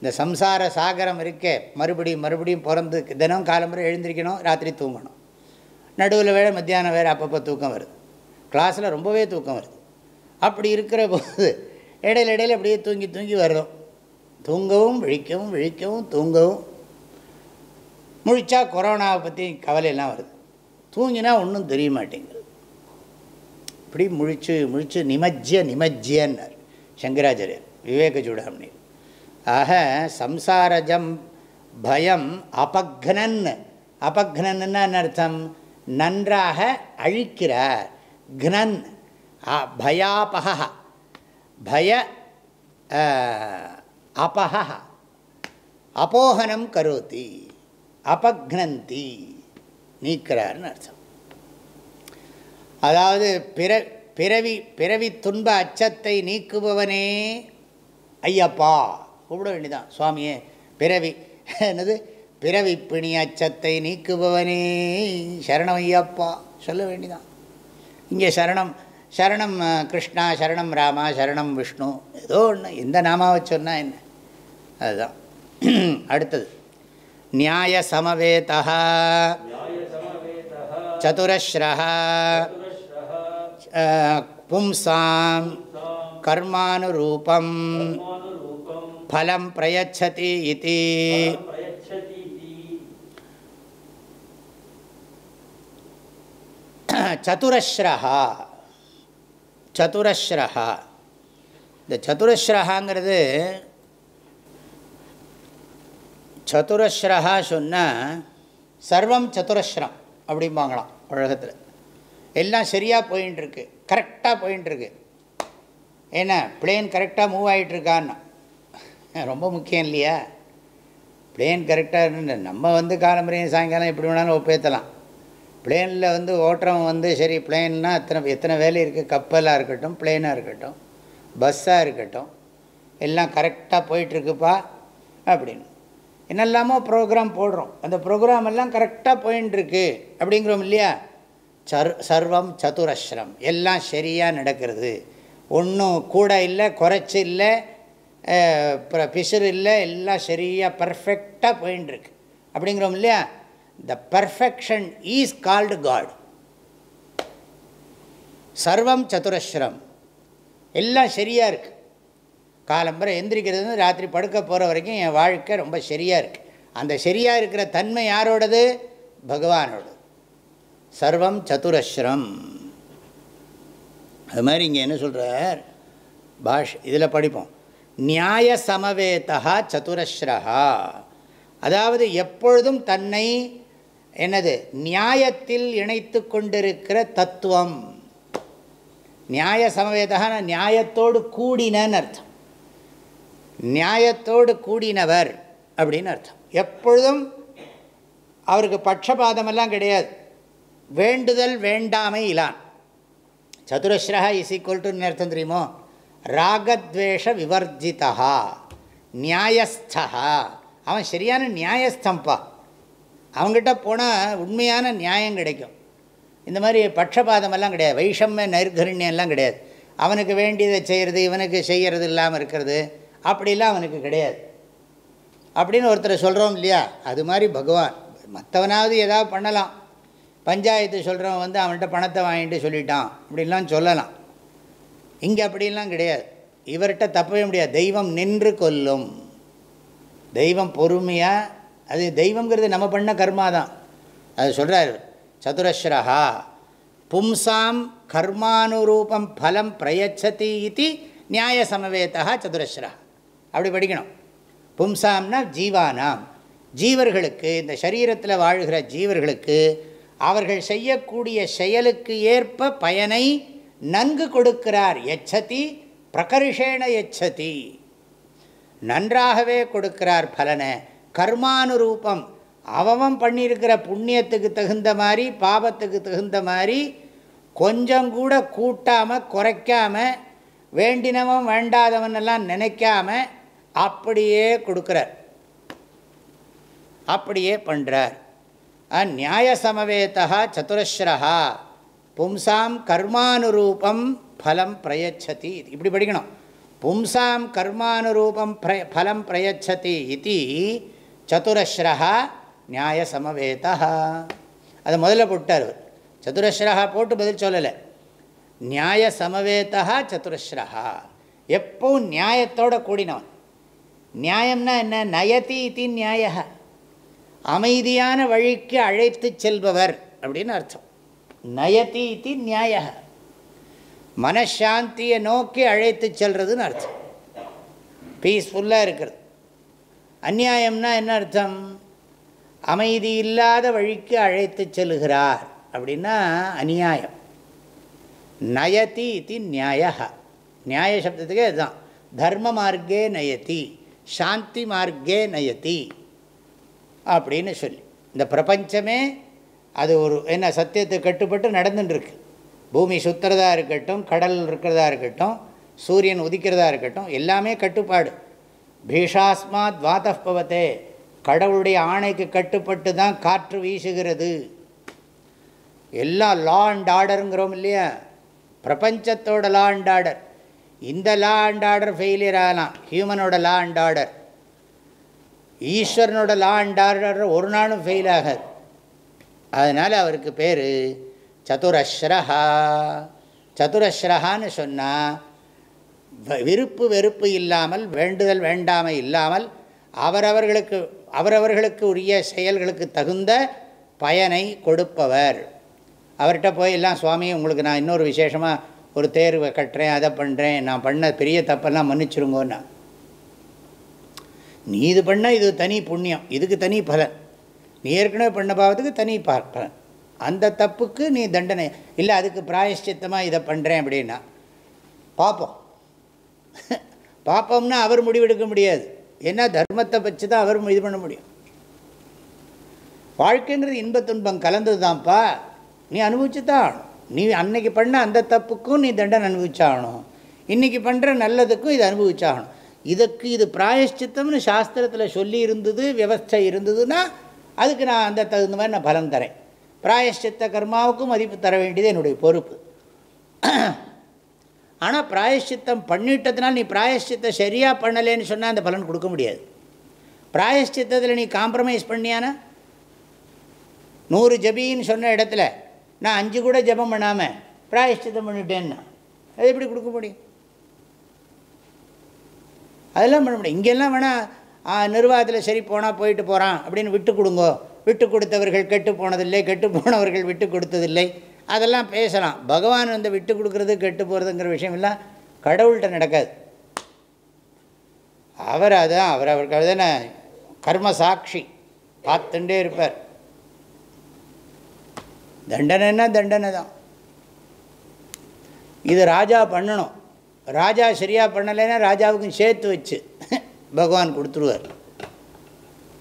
இந்த சம்சார சாகரம் இருக்கே. மறுபடியும் மறுபடியும் பிறந்து தினம் காலம்புரை எழுந்திரிக்கணும் ராத்திரி தூங்கணும். நடுவில் வேறு மத்தியானம் வேறு அப்பப்போ தூக்கம் வருது. கிளாஸில் ரொம்பவே தூக்கம் வருது. அப்படி இருக்கிற போது இடையில இடையில அப்படியே தூங்கி தூங்கி வர்றோம். தூங்கவும் விழிக்கவும் விழிக்கவும் தூங்கவும். முழிச்சா கொரோனாவை பற்றி கவலையெல்லாம் வருது. தூங்கினா ஒன்றும் தெரிய மாட்டேங்குது. இப்படி முழிச்சு முழிச்சு நிமஜ்ஜ நிமஜ்ஜன்னார் சங்கராச்சாரியர் விவேக சூடாமணி ஆக சம்சாரஜம் பயம் அபக்னன். அபக்னன்னா என்ன அர்த்தம்? நன்றாக அழிக்கிறார். க்னன். பயாபக பய அபக அபோகனம் கரோதி. அபக்னந்தி. நீக்கிறார்னு அர்த்தம். அதாவது பிற பிறவி பிறவி துன்ப அச்சத்தை நீக்குபவனே ஐயப்பா. கூப்பிட வேண்டிதான் சுவாமியே. பிறவி என்னது? பிறவி பிணி அச்சத்தை நீக்குபவனே சரணம் ஐயப்பா சொல்ல வேண்டிதான் இங்கே சரணம் சரணம் கிருஷ்ணா சரணம் ராமா சரணம் விஷ்ணு. ஏதோ ஒன்று எந்த நாமாவை சொன்னால் என்ன? அதுதான். அடுத்தது. நியாய சமவேதா சதுரஸ்ரஹா. பும்சாம் கர்மானுரூபம். ஃபலம் பிரயச்சதி இது. சதுரஸ்ரஹா. சதுரஸ்ரஹா. இந்த சதுரஸ்ரஹாங்கிறது சதுரஸ்ரஹா சொன்னால் சர்வம் சதுரஸ்ரம் அப்படிம்பாங்களாம் உலகத்தில். எல்லாம் சரியாக போயின்னு இருக்கு கரெக்டாக போயின்ட்டுருக்கு ஏன்னா பிளேன் கரெக்டாக மூவ் ஆகிட்டுருக்கான்னு ரொம்ப முக்கியம் இல்லையா? பிளேன் கரெக்டாக நம்ம வந்து காலம்பரையும் சாயங்காலம் எப்படி வேணாலும் ஒப்பேற்றலாம் பிளேனில் வந்து ஓட்டுறவன் வந்து சரி பிளேன்னா எத்தனை எத்தனை வேலை இருக்குது கப்பலாக இருக்கட்டும் பிளேனாக இருக்கட்டும் பஸ்ஸாக இருக்கட்டும் எல்லாம் கரெக்டாக போயிட்டுருக்குப்பா அப்படின்னு. என்னெல்லாமோ ப்ரோக்ராம் போடுறோம். அந்த ப்ரோக்ராம் எல்லாம் கரெக்டாக போயின்ட்டுருக்கு அப்படிங்கிறோம் இல்லையா? சர் சர்வம் சதுரஸ்ரம். எல்லாம் சரியாக நடக்கிறது. ஒன்றும் கூட இல்லை குறைச்சி இல்லை அஹ், பிசுறு இல்லை எல்லாம் சரியாக பர்ஃபெக்டாக போயின்ட்டுருக்கு அப்படிங்கிறோம் இல்லையா? The perfection is called God சர்வம் சதுரஸ்ரம். எல்லாம் சரியாக இருக்குது காலம்பரை எந்திரிக்கிறது ராத்திரி படுக்க போகிற வரைக்கும் என் வாழ்க்கை ரொம்ப சரியாக இருக்குது அந்த சரியாக இருக்கிற தன்மை யாரோடது? பகவானோடது. சர்வம் சதுரஸ்ரம். அது மாதிரி இங்கே என்ன சொல்கிறார் பாஷ் இதில் படிப்போம். நியாய சமவேதா சதுரஸ்ரஹா. அதாவது எப்பொழுதும் தன்னை என்னது? நியாயத்தில் இணைத்து கொண்டிருக்கிற தத்துவம். நியாய சமவேதா நியாயத்தோடு கூடினன்னு அர்த்தம். நியாயத்தோடு கூடினவர் அப்படின்னு அர்த்தம். எப்பொழுதும் அவருக்கு பட்சபாதமெல்லாம் கிடையாது. வேண்டுதல் வேண்டாமை இலான். சதுரஸ்ரா இஸ் ஈக்குவல் டு நேர்த்தம் தெரியுமோ? ராகத்வேஷ விவர்ஜிதா நியாயஸ்தா அவன் சரியான நியாயஸ்தம்பா. அவங்ககிட்ட போனால் உண்மையான நியாயம் கிடைக்கும். இந்த மாதிரி பட்சபாதமெல்லாம் கிடையாது. வைஷம்ய நைர்கரண்யம் எல்லாம் கிடையாது. அவனுக்கு வேண்டியதை செய்கிறது இவனுக்கு செய்கிறது இல்லாமல் இருக்கிறது அப்படிலாம் அவனுக்கு கிடையாது. அப்படின்னு ஒருத்தர் சொல்கிறோம் இல்லையா? அது மாதிரி பகவான். மற்றவனாவது ஏதாவது பண்ணலாம். பஞ்சாயத்து சொல்கிறவன் வந்து அவன்கிட்ட பணத்தை வாங்கிட்டு சொல்லிட்டான். அப்படின்லாம் சொல்லலாம். இங்கே அப்படிலாம் கிடையாது. இவர்கிட்ட தப்பவே முடியாது. தெய்வம் நின்று கொல்லும். தெய்வம் பொறுமையாக அது தெய்வங்கிறது நம்ம பண்ண கர்மா தான். அது சொல்கிறார் சதுரஸ்ரஹா பும்சாம் கர்மானுரூபம் ஃபலம் பிரயச்சதி இது நியாய சமவேதா சதுரஸ்ரா அப்படி படிக்கணும். பும்சாம்னா ஜீவானாம். ஜீவர்களுக்கு இந்த சரீரத்தில் வாழ்கிற ஜீவர்களுக்கு அவர்கள் செய்யக்கூடிய செயலுக்கு ஏற்ப பயனை நன்கு கொடுக்கிறார். எச்சதி பிரகர்ஷேண எச்சதி. நன்றாகவே கொடுக்கிறார் பலனை. கர்மானுரூபம். அவமம் பண்ணியிருக்கிற புண்ணியத்துக்கு தகுந்த மாதிரி பாபத்துக்கு தகுந்த மாதிரி கொஞ்சம் கூட கூட்டாமல் குறைக்காம வேண்டினவன் வேண்டாதவனெல்லாம் நினைக்காம அப்படியே கொடுக்குறார். அப்படியே பண்ணுறார் நியாய சமவேதா சதுரஸ்ரஹா. பும்சாம் கர்மானுரூபம் ஃபலம் பிரயச்சதி இப்படி படிக்கணும். பும்சாம் கர்மானுரூபம் பிர ஃபலம் பிரயச்சதி இது சதுரஸ்ரா நியாய சமவேதா அதை முதல்ல போட்டார் அவர். சதுரஸ்ரஹா போட்டு பதில் சொல்லலை. நியாய சமவேதா சதுரஸ்ரா எப்பவும் நியாயத்தோடு கூடினவன். நியாயம்னா என்ன? நயதி இது நியாய அமைதியான வழிக்கு அழைத்து செல்பவர் அப்படின்னு அர்த்தம். நயதி இது நியாய மனசாந்தியை நோக்கி அழைத்து செல்றதுன்னு அர்த்தம். பீஸ்ஃபுல்லாக இருக்கிறது. அந்நியாயம்னா என்ன அர்த்தம்? அமைதி இல்லாத வழிக்கு அழைத்து செல்கிறார் அப்படின்னா அநியாயம். நயதி இது நியாய நியாய சப்தத்துக்கே அதுதான். தர்ம மார்க்கே நயதி சாந்தி மார்க்கே நயதி அப்படின்னு சொல்லி. இந்த பிரபஞ்சமே அது ஒரு என்ன சத்தியத்துக்கு கட்டுப்பட்டு நடந்துட்டுருக்கு பூமி சுற்றுறதா இருக்கட்டும் கடல் இருக்கிறதா இருக்கட்டும் சூரியன் உதிக்கிறதா இருக்கட்டும் எல்லாமே கட்டுப்பாடு. பீஷாஸ்மாத் வாத்தப்பவத்தே கடவுளுடைய ஆணைக்கு கட்டுப்பட்டு தான் காற்று வீசுகிறது. எல்லாம் லா அண்ட் ஆர்டருங்கிறோம் இல்லையா? பிரபஞ்சத்தோட லா அண்ட் ஆர்டர் இந்த லா அண்ட் ஆர்டர் ஃபெயிலியர் ஆகலாம். ஹியூமனோட லா அண்ட் ஆர்டர் ஈஸ்வரனோட லா அண்ட் ஆர்டர் ஒரு நாளும் ஃபெயில் ஆகாது. அதனால் அவருக்கு பேர் சதுரஸ்ரஹா. சதுரஸ்ரஹான்னு சொன்னால் விருப்பு வெறுப்பு இல்லாமல் வேண்டுதல் வேண்டாமை இல்லாமல் அவரவர்களுக்கு அவரவர்களுக்கு உரிய செயல்களுக்கு தகுந்த பயனை கொடுப்பவர். அவர்கிட்ட போய் எல்லாம் சுவாமி உங்களுக்கு நான் இன்னொரு விசேஷமாக ஒரு தேர்வை கட்டுறேன் அதை பண்ணுறேன் நான் பண்ண பெரிய தப்பெல்லாம் மன்னிச்சிருங்கோன்னா. நீ இது பண்ணால் இது தனி புண்ணியம். இதுக்கு தனி பலன். நீ ஏற்கனவே பண்ண பாவத்துக்கு தனி பலன். அந்த தப்புக்கு நீ தண்டனை. இல்லை அதுக்கு பிராயஷ்சித்தமாக இதை பண்ணுறேன் அப்படின்னா பார்ப்போம் பார்ப்போம்னா அவர் முடிவெடுக்க முடியாது. ஏன்னா தர்மத்தை வச்சு தான் அவர் இது பண்ண முடியும். வாழ்க்கைங்கிறது இன்பத் துன்பம் கலந்தது தான்ப்பா நீ அனுபவிச்சு தான் ஆகணும். நீ அன்னைக்கு பண்ண அந்த தப்புக்கும் நீ தண்டனை அனுபவிச்சாகணும். இன்றைக்கி பண்ணுற நல்லதுக்கும் இது அனுபவிச்சாகணும். இதுக்கு இது பிராயஷ்சித்தம்னு சாஸ்திரத்தில் சொல்லி இருந்தது வியவஸ்தை இருந்ததுன்னா அதுக்கு நான் அந்த தகுந்த மாதிரி நான் பலன் தரேன். பிராயஷ்சித்த கர்மாவுக்கும் மதிப்பு தர வேண்டியது என்னுடைய பொறுப்பு. ஆனால் பிராயஷ்சித்தம் பண்ணிட்டதுனால் நீ பிராயஷ்சித்தை சரியாக பண்ணலேன்னு சொன்னால் அந்த பலன் கொடுக்க முடியாது. பிராயஷ்சித்தத்தில் நீ காம்ப்ரமைஸ் பண்ணியானா? நூறு ஜபின்னு சொன்ன இடத்துல நான் அஞ்சு கூட ஜெபம் பண்ணாமல் பிராயஷ்சித்தம் பண்ணிட்டேன்னா அது எப்படி கொடுக்க முடியும்? அதெல்லாம் பண்ண முடியும். இங்கெல்லாம் வேணால் நிர்வாகத்தில் சரி போனால் போயிட்டு போகிறான் அப்படின்னு விட்டு கொடுங்கோ. விட்டு கொடுத்தவர்கள் கெட்டு போனதில்லை கெட்டு போனவர்கள் விட்டு கொடுத்ததில்லை. அதெல்லாம் பேசலாம். பகவான் வந்து விட்டு கொடுக்கறது கெட்டு போகிறதுங்கிற விஷயம் எல்லாம் கடவுள்கிட்ட நடக்காது. அவர் அதான் அவர் அவருக்கு அதுதானே கர்ம சாட்சி. பார்த்துட்டே இருப்பார். தண்டனைன்னா தண்டனை தான் இது ராஜா பண்ணணும். ராஜா சரியாக பண்ணலைன்னா ராஜாவுக்கும் சேர்த்து வச்சு பகவான் கொடுத்துருவார்.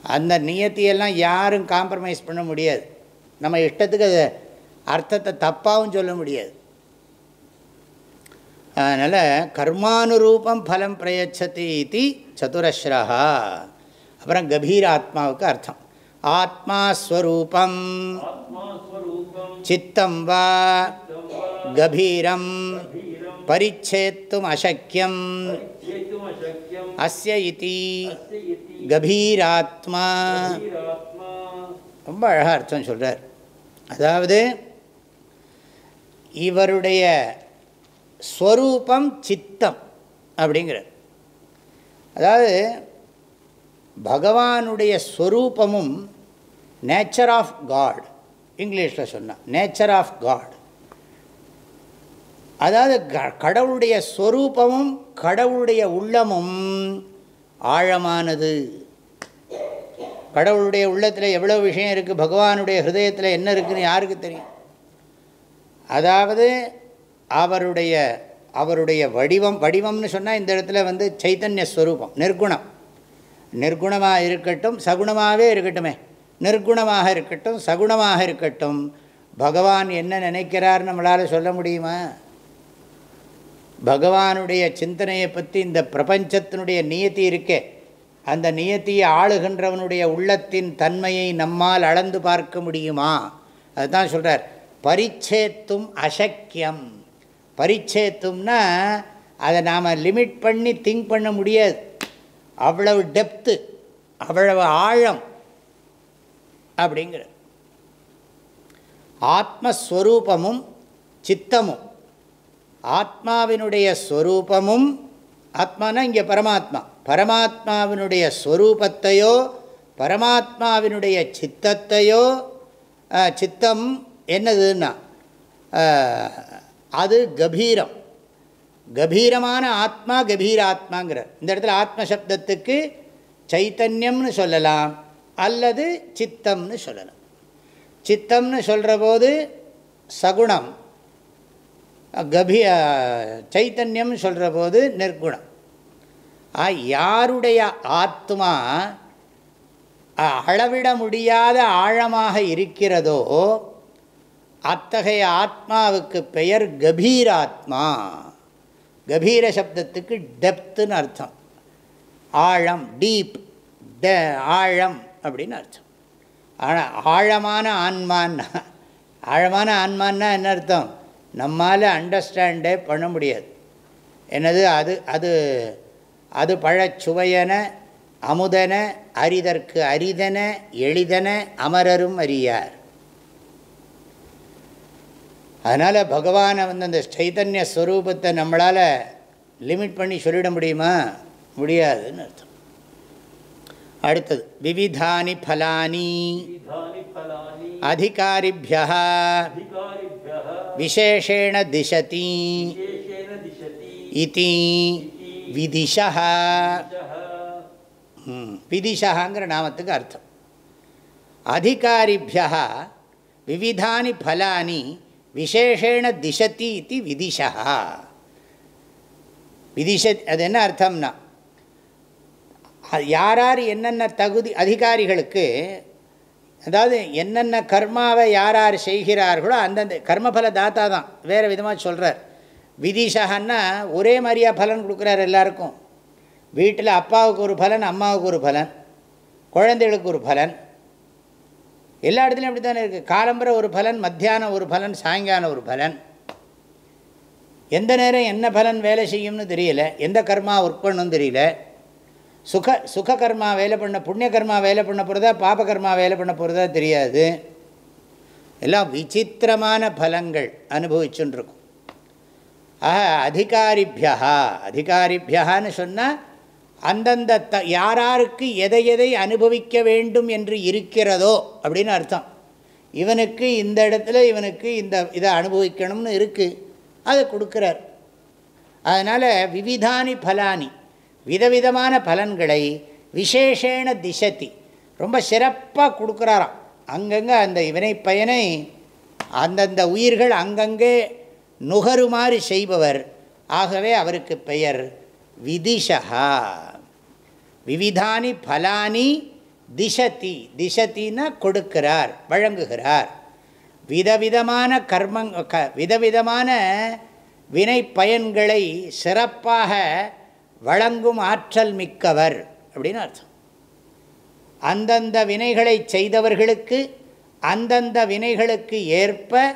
அந்த நியத்தியெல்லாம் யாரும் காம்ப்ரமைஸ் பண்ண முடியாது. நம்ம இஷ்டத்துக்கு அது அர்த்தத்தை தப்பாகவும் சொல்ல முடியாது. அதனால் கர்மானுரூபம் ஃபலம் பிரயச்சதி இது சதுரஸ்ரஹா. அப்புறம் கபீர ஆத்மாவுக்கு அர்த்தம். ஆத்மா ஸ்வரூபம். ஆத்மா ஸ்வரூபம். சித்தம் வா. கபீரம். பரிச்சேத்தும் அசக்கியம் அஸ்ய இதி கபீராத்மா ரொம்ப அழகாக அர்த்தம் சொல்கிறார் அதாவது இவருடைய ஸ்வரூபம் சித்தம் அப்படிங்கிறார். அதாவது பகவானுடைய ஸ்வரூபமும் நேச்சர் ஆஃப் காட் இங்கிலீஷில் சொன்னால் நேச்சர் ஆஃப் காட். அதாவது க- கடவுளுடைய ஸ்வரூபமும் கடவுளுடைய உள்ளமும் ஆழமானது. கடவுளுடைய உள்ளத்தில் எவ்வளோ விஷயம் இருக்குது பகவானுடைய ஹிருதயத்தில் என்ன இருக்குன்னு யாருக்கு தெரியும்? அதாவது அவருடைய அவருடைய வடிவம் வடிவம்னு சொன்னால் இந்த இடத்துல வந்து சைத்தன்ய ஸ்வரூபம் நிர்குணம். நிர்குணமாக இருக்கட்டும் சகுணமாகவே இருக்கட்டுமே. நிர்குணமாக இருக்கட்டும் சகுணமாக இருக்கட்டும். பகவான் என்ன நினைக்கிறார் நம்மளால் சொல்ல முடியுமா? பகவானுடைய சிந்தனையை பற்றி இந்த பிரபஞ்சத்தினுடைய நியத்தி இருக்கே. அந்த நியத்தியை ஆளுகின்றவனுடைய உள்ளத்தின் தன்மையை நம்மால் அளந்து பார்க்க முடியுமா? அதுதான் சொல்கிறார் பரிச்சேத்தும் அசக்கியம் பரிச்சேத்தும்னா அதை நாம் லிமிட் பண்ணி திங்க் பண்ண முடியாது. அவ்வளவு டெப்த்து அவ்வளவு ஆழம் அப்படிங்கிற ஆத்மஸ்வரூபமும் சித்தமும். ஆத்மாவினுடைய ஸ்வரூபமும் ஆத்மானா இங்கே பரமாத்மா. பரமாத்மாவினுடைய ஸ்வரூபத்தையோ பரமாத்மாவினுடைய சித்தத்தையோ சித்தம் என்னதுன்னா அது கபீரம். கபீரமான ஆத்மா கபீராத்மாங்கிறார். இந்த இடத்துல ஆத்ம சப்தத்துக்கு சைத்தன்யம்னு சொல்லலாம் அல்லது சித்தம்னு சொல்லலாம். சித்தம்னு சொல்கிற போது சகுணம் கபி சைத்தன்யம் சொல்கிற போது நிர்குணம் ஆ, யாருடைய ஆத்மா அளவிட முடியாத ஆழமாக இருக்கிறதோ அத்தகைய ஆத்மாவுக்கு பெயர் கபீராத்மா. கபீர சப்தத்துக்கு டெப்த்துன்னு அர்த்தம். ஆழம் டீப் ட ஆழம் அப்படின்னு அர்த்தம். ஆனால் ஆழமான ஆன்மான்னா ஆழமான ஆன்மான்னா என்ன அர்த்தம்? நம்மால் அண்டர்ஸ்டாண்டே பண்ண முடியாது. என்னது? அது அது அது பழச்சுவையன அமுதன அரிதற்கு அரிதன எளிதன அமரரும் அறியார். அதனால் பகவானை வந்து அந்த சைத்தன்ய ஸ்வரூபத்தை நம்மளால் லிமிட் பண்ணி சொல்லிட முடியுமா? முடியாதுன்னு அர்த்தம். அடுத்தது விவிதானி பலானி அதிகாரிபிய விசேஷேண திசதி இதி விதிஷா விதிஷாங்கிற நாமத்துக்கு அர்த்தம் அதிகாரிபியா விவிதானி பலானி விசேஷேண திசதி இது விதிஷா விதிஷ அது என்ன அர்த்தம்னா யார் யார் என்னென்ன தகுதி அதிகாரிகளுக்கு அதாவது என்னென்ன கர்மாவை யார் யார் செய்கிறார்களோ அந்தந்த கர்மபல தாத்தா தான் வேறு விதமாக சொல்கிறார் விதிஷகன்னா ஒரே மாதிரியாக பலன் கொடுக்குறார் எல்லாருக்கும். வீட்டில் அப்பாவுக்கு ஒரு பலன் அம்மாவுக்கு ஒரு பலன் குழந்தைகளுக்கு ஒரு பலன். எல்லா இடத்துலையும் அப்படி தானே இருக்குது காலம்புற ஒரு பலன் மத்தியானம் ஒரு பலன் சாயங்காலம் ஒரு பலன். எந்த நேரம் என்ன பலன் வேலை செய்யும்னு தெரியல எந்த கர்மா ஒர்க் பண்ணணும்னு தெரியல. சுக சுக கர்மா வேலை பண்ண புண்ணிய கர்மா வேலை பண்ண போகிறதா பாப கர்மா வேலை பண்ண போகிறதா தெரியாது. எல்லாம் விசித்திரமான பலங்கள் அனுபவிச்சுன்னு இருக்கும் ஆக அதிகாரிபியா அதிகாரிபியான்னு சொன்னால் அந்தந்த த யாராருக்கு எதை எதை அனுபவிக்க வேண்டும் என்று இருக்கிறதோ அப்படின்னு அர்த்தம். இவனுக்கு இந்த இடத்துல இவனுக்கு இந்த இதை அனுபவிக்கணும்னு இருக்குது அதை கொடுக்குறார். அதனால் விவிதானி பலானி விதவிதமான பலன்களை விசேஷேன திசதி. ரொம்ப சிறப்பாக கொடுக்குறாராம். அங்கங்கே அந்த வினை பயனை அந்தந்த உயிர்கள் அங்கங்கே நுகருமாறு செய்பவர். ஆகவே அவருக்கு பெயர் விதிஷா விவிதானி பலானி திசதி. திசத்தின்னா கொடுக்கிறார் வழங்குகிறார். விதவிதமான கர்மங் க விதவிதமான வினை பயன்களை சிறப்பாக வழங்கும் ஆற்றல் மிக்கவர் அப்படின்னு அர்த்தம். அந்தந்த வினைகளை செய்தவர்களுக்கு அந்தந்த வினைகளுக்கு ஏற்ப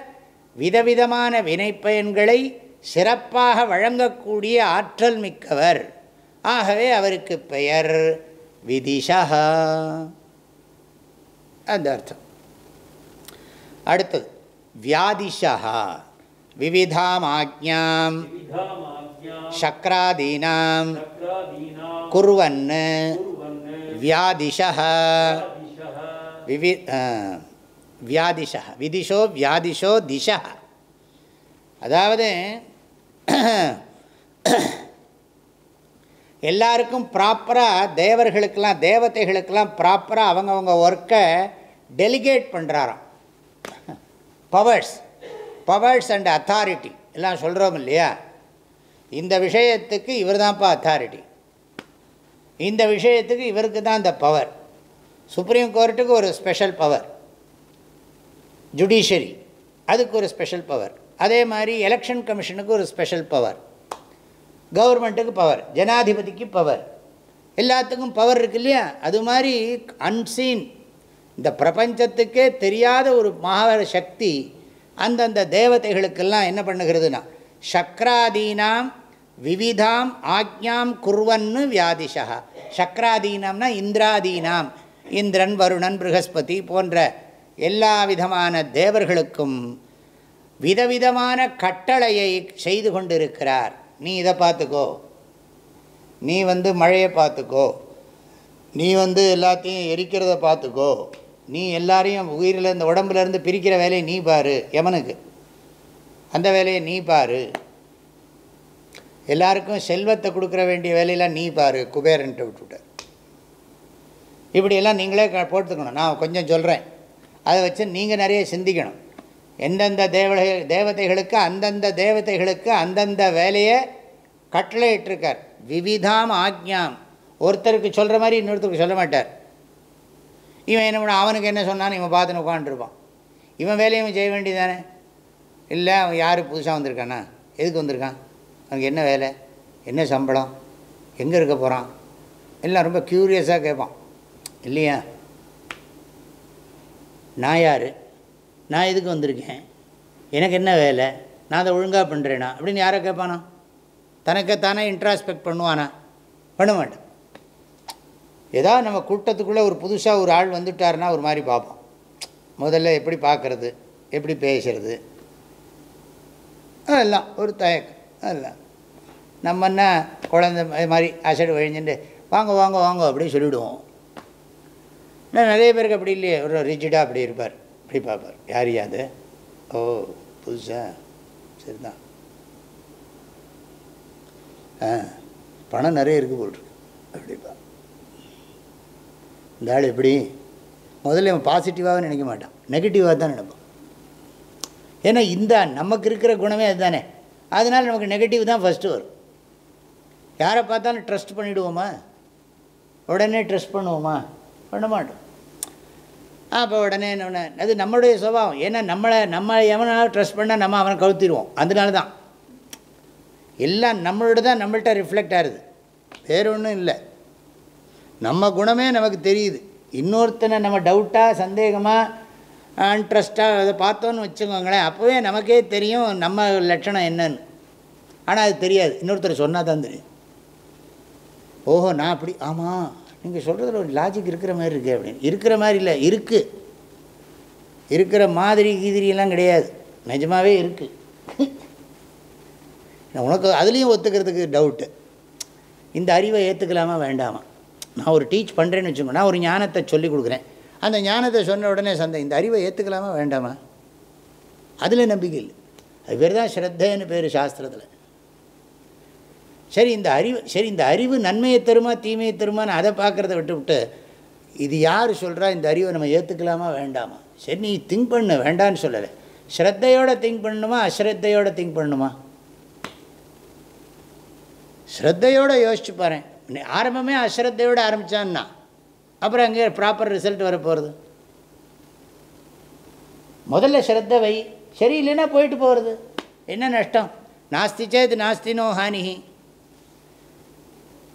விதவிதமான வினைப்பயன்களை சிறப்பாக வழங்கக்கூடிய ஆற்றல் மிக்கவர். ஆகவே அவருக்கு பெயர் விதிஷா அந்த அர்த்தம். அடுத்தது வியாதிஷா விவிதாம் ஆக்ஞாம். சக்ராதீனாம் குர்வன் வியாதிஷ விவி வியாதிஷ விதிஷோ வியாதிஷோ திஷா அதாவது எல்லாருக்கும் ப்ராப்பராக தேவர்களுக்கெல்லாம் தேவதைகளுக்கெல்லாம் ப்ராப்பராக அவங்கவுங்க ஒர்க்கை டெலிகேட் பண்ணுறாராம் பவர்ஸ் பவர்ஸ் அண்ட் அத்தாரிட்டி எல்லாம் சொல்கிறோம் இல்லையா? இந்த விஷயத்துக்கு இவர் தான்ப்பா அத்தாரிட்டி இந்த விஷயத்துக்கு இவருக்கு தான் இந்த பவர் சுப்ரீம் கோர்ட்டுக்கு ஒரு ஸ்பெஷல் பவர் ஜுடிஷரி அதுக்கு ஒரு ஸ்பெஷல் பவர் அதே மாதிரி எலெக்ஷன் கமிஷனுக்கு ஒரு ஸ்பெஷல் பவர் கவர்மெண்ட்டுக்கு பவர் ஜனாதிபதிக்கு பவர் எல்லாத்துக்கும் பவர் இருக்கு இல்லையா? அது மாதிரி அன்சீன் இந்த பிரபஞ்சத்துக்கே தெரியாத ஒரு மகாவர சக்தி அந்தந்த தேவதைகளுக்கெல்லாம் என்ன பண்ணுகிறதுனா சக்கராதீனாம் விவிதாம் ஆக்ஞாம் குர்வன்னு வியாதிஷா. சக்ராதீனம்னா இந்திராதீனாம். இந்திரன் வருணன் ப்ரகஸ்பதி போன்ற எல்லா விதமான தேவர்களுக்கும் விதவிதமான கட்டளையை செய்து கொண்டிருக்கிறார். நீ இதை பார்த்துக்கோ. நீ வந்து மழையை பார்த்துக்கோ. நீ வந்து எல்லாத்தையும் எரிக்கிறத பார்த்துக்கோ. நீ எல்லாரையும் உயிரில் இந்த உடம்புலேருந்து பிரிக்கிற வேலையை நீ பாரு. யமனுக்கு அந்த வேலையை நீ பாரு. எல்லாருக்கும் செல்வத்தை கொடுக்குற வேண்டிய வேலையெல்லாம் நீ பாரு குபேரன்ட்டு விட்டுவிட்டார் இப்படியெல்லாம் நீங்களே போட்டுக்கணும். நான் கொஞ்சம் சொல்கிறேன் அதை வச்சு நீங்கள் நிறைய சிந்திக்கணும். எந்தெந்த தேவதை தேவதைகளுக்கு அந்தந்த தேவதைகளுக்கு அந்தந்த வேலையை கட்டளையிட்டிருக்கார். விவிதாம் ஆக்ஞாம் ஒருத்தருக்கு சொல்கிற மாதிரி இன்னொருத்தருக்கு சொல்ல மாட்டார். இவன் என்ன பண்ண அவனுக்கு என்ன சொன்னான்னு இவன் பார்த்துன்னு உட்காந்துருப்பான் இவன் வேலையை இவன் செய்ய வேண்டியதானே இல்லை அவன் யார் புதுசாக வந்திருக்கானா? எதுக்கு வந்திருக்கான்? அங்கே என்ன வேலை? என்ன சம்பளம்? எங்கே இருக்க போகிறான் எல்லாம் ரொம்ப க்யூரியஸாக கேட்பான் இல்லையா? நான் யார்? நான் எதுக்கு வந்திருக்கேன்? எனக்கு என்ன வேலை? நான் அதை ஒழுங்காக பண்ணுறேனா அப்படின்னு யாரை கேட்பானா தனக்குத்தானே இன்ட்ராஸ்பெக்ட் பண்ணுவானா? பண்ண மாட்டேன். ஏதாவது நம்ம கூட்டத்துக்குள்ளே ஒரு புதுசாக ஒரு ஆள் வந்துட்டாருன்னா ஒரு மாதிரி பார்ப்போம். முதல்ல எப்படி பார்க்குறது? எப்படி பேசுறது? அதெல்லாம் ஒரு தயக்கம். அதெல்லாம். நம்ம என்ன இது மாதிரி அசடு வழிஞ்சுட்டு வாங்க வாங்க வாங்க அப்படின்னு சொல்லிவிடுவோம் ஆனால் நிறைய பேருக்கு அப்படி இல்லையே ஒரு ரிஜிடாக அப்படி இருப்பார். அப்படி பார்ப்பார். யார் யாது ஓ புதுசா? சரிதான். ஆ பணம் நிறைய இருக்குது போல் இருக்கு. அப்படிப்பா இந்த ஆள் எப்படி? முதல்ல இவன் பாசிட்டிவாக நினைக்க மாட்டான். நெகட்டிவாக தான் நினைப்பான். ஏன்னா இந்த நமக்கு இருக்கிற குணமே அதுதானே. அதனால் நமக்கு நெகட்டிவ் தான் ஃபஸ்ட்டு வரும். யாரை பார்த்தாலும் ட்ரஸ்ட் பண்ணிவிடுவோமா உடனே ட்ரஸ்ட் பண்ணுவோமா? பண்ண மாட்டோம். அப்போ உடனே என்ன அது நம்மளுடைய சுபாவம். ஏன்னா நம்மளை நம்ம எவனாலும் ட்ரெஸ் பண்ணால் நம்ம அவனை கவுத்திடுவோம். அதனால தான் எல்லாம் நம்மளோட தான் நம்மள்கிட்ட ரிஃப்ளெக்ட் ஆகுது. வேற ஒன்றும் இல்லை. நம்ம குணமே நமக்கு தெரியுது. இன்னொருத்தனை நம்ம டவுட்டாக சந்தேகமாக இன்ட்ரெஸ்ட்டாக அதை பார்த்தோன்னு வச்சுக்கோங்களேன் அப்போவே நமக்கே தெரியும் நம்ம லட்சணம் என்னன்னு. ஆனால் அது தெரியாது. இன்னொருத்தர் சொன்னால் தான் தெரியும். ஓஹோ நான் அப்படி ஆமாம் நீங்கள் சொல்கிறதுல ஒரு லாஜிக் இருக்கிற மாதிரி இருக்குது அப்படின்னு. இருக்கிற மாதிரி இல்லை இருக்குது இருக்கிற மாதிரி கீதிரியெல்லாம் கிடையாது. நிஜமாகவே இருக்குது உனக்கு அதுலேயும் ஒத்துக்கிறதுக்கு டவுட்டு இந்த அறிவை ஏற்றுக்கலாமா வேண்டாமா? நான் ஒரு டீச் பண்ணுறேன்னு வச்சுக்கோங்க நான் ஒரு ஞானத்தை சொல்லி கொடுக்குறேன். அந்த ஞானத்தை சொன்ன உடனே சந்தை இந்த அறிவை ஏற்றுக்கலாமா வேண்டாமா? அதில் நம்பிக்கை இல்லை. அது பேர் தான் ஸ்ரத்தைன்னு பேர் சாஸ்திரத்தில். சரி இந்த அறிவு சரி இந்த அறிவு நன்மையை தருமா தீமையை தருமான்னு அதை பார்க்குறத விட்டு விட்டு இது யார் சொல்கிறா இந்த அறிவை நம்ம ஏற்றுக்கலாமா வேண்டாமா? சரி நீ திங்க் பண்ணு வேண்டான்னு சொல்லலை. ஸ்ரத்தையோடு திங்க் பண்ணணுமா அஸ்ரத்தையோடு திங்க் பண்ணணுமா? ஸ்ரத்தையோடு யோசிச்சு பாரு. நீ ஆரம்பமே அஸ்ரத்தையோடு ஆரம்பித்தான்னா அப்புறம் அங்கே ப்ராப்பர் ரிசல்ட் வரப்போகிறது முதல்ல ஸ்ரத்த வை. சரி இல்லைன்னா போயிட்டு போகிறது என்ன நஷ்டம்? நாஸ்தி சேத் நாஸ்தினோ ஹானிஹி.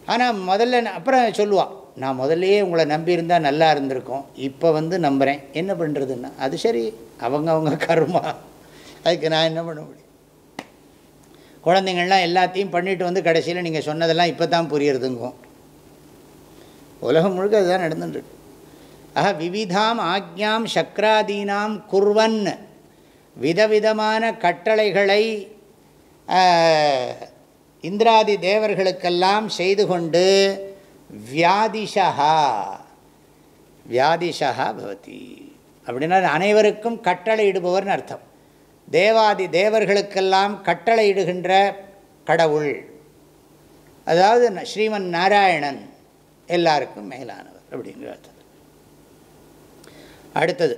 ஆனால் முதல்ல நான் அப்புறம் சொல்லுவான் நான் முதல்லையே உங்களை நம்பியிருந்தால் நல்லா இருந்திருக்கும். இப்போ வந்து நம்புகிறேன் என்ன பண்ணுறதுன்னா அது சரி. அவங்க அவங்க கருமா. அதுக்கு நான் என்ன பண்ண முடியும்? குழந்தைங்கள்லாம் எல்லாத்தையும் பண்ணிட்டு வந்து கடைசியில் நீங்கள் சொன்னதெல்லாம் இப்போ தான் புரியறதுங்கும். உலகம் முழுக்க அதுதான் நடந்துட்டுருக்கு ஆக விவிதாம் ஆக்ஞாம் சக்கராதீனாம் குர்வன். விதவிதமான கட்டளைகளை இந்திராதி தேவர்களுக்கெல்லாம் செய்து கொண்டு வியாதிஷா வியாதிஷா பவதி. அப்படின்னா அனைவருக்கும் கட்டளையிடுபவர்னு அர்த்தம். தேவாதி தேவர்களுக்கெல்லாம் கட்டளையிடுகின்ற கடவுள். அதாவது ஸ்ரீமன் நாராயணன் எல்லாருக்கும் மேலானவர் அப்படிங்கிற அர்த்தம். அடுத்தது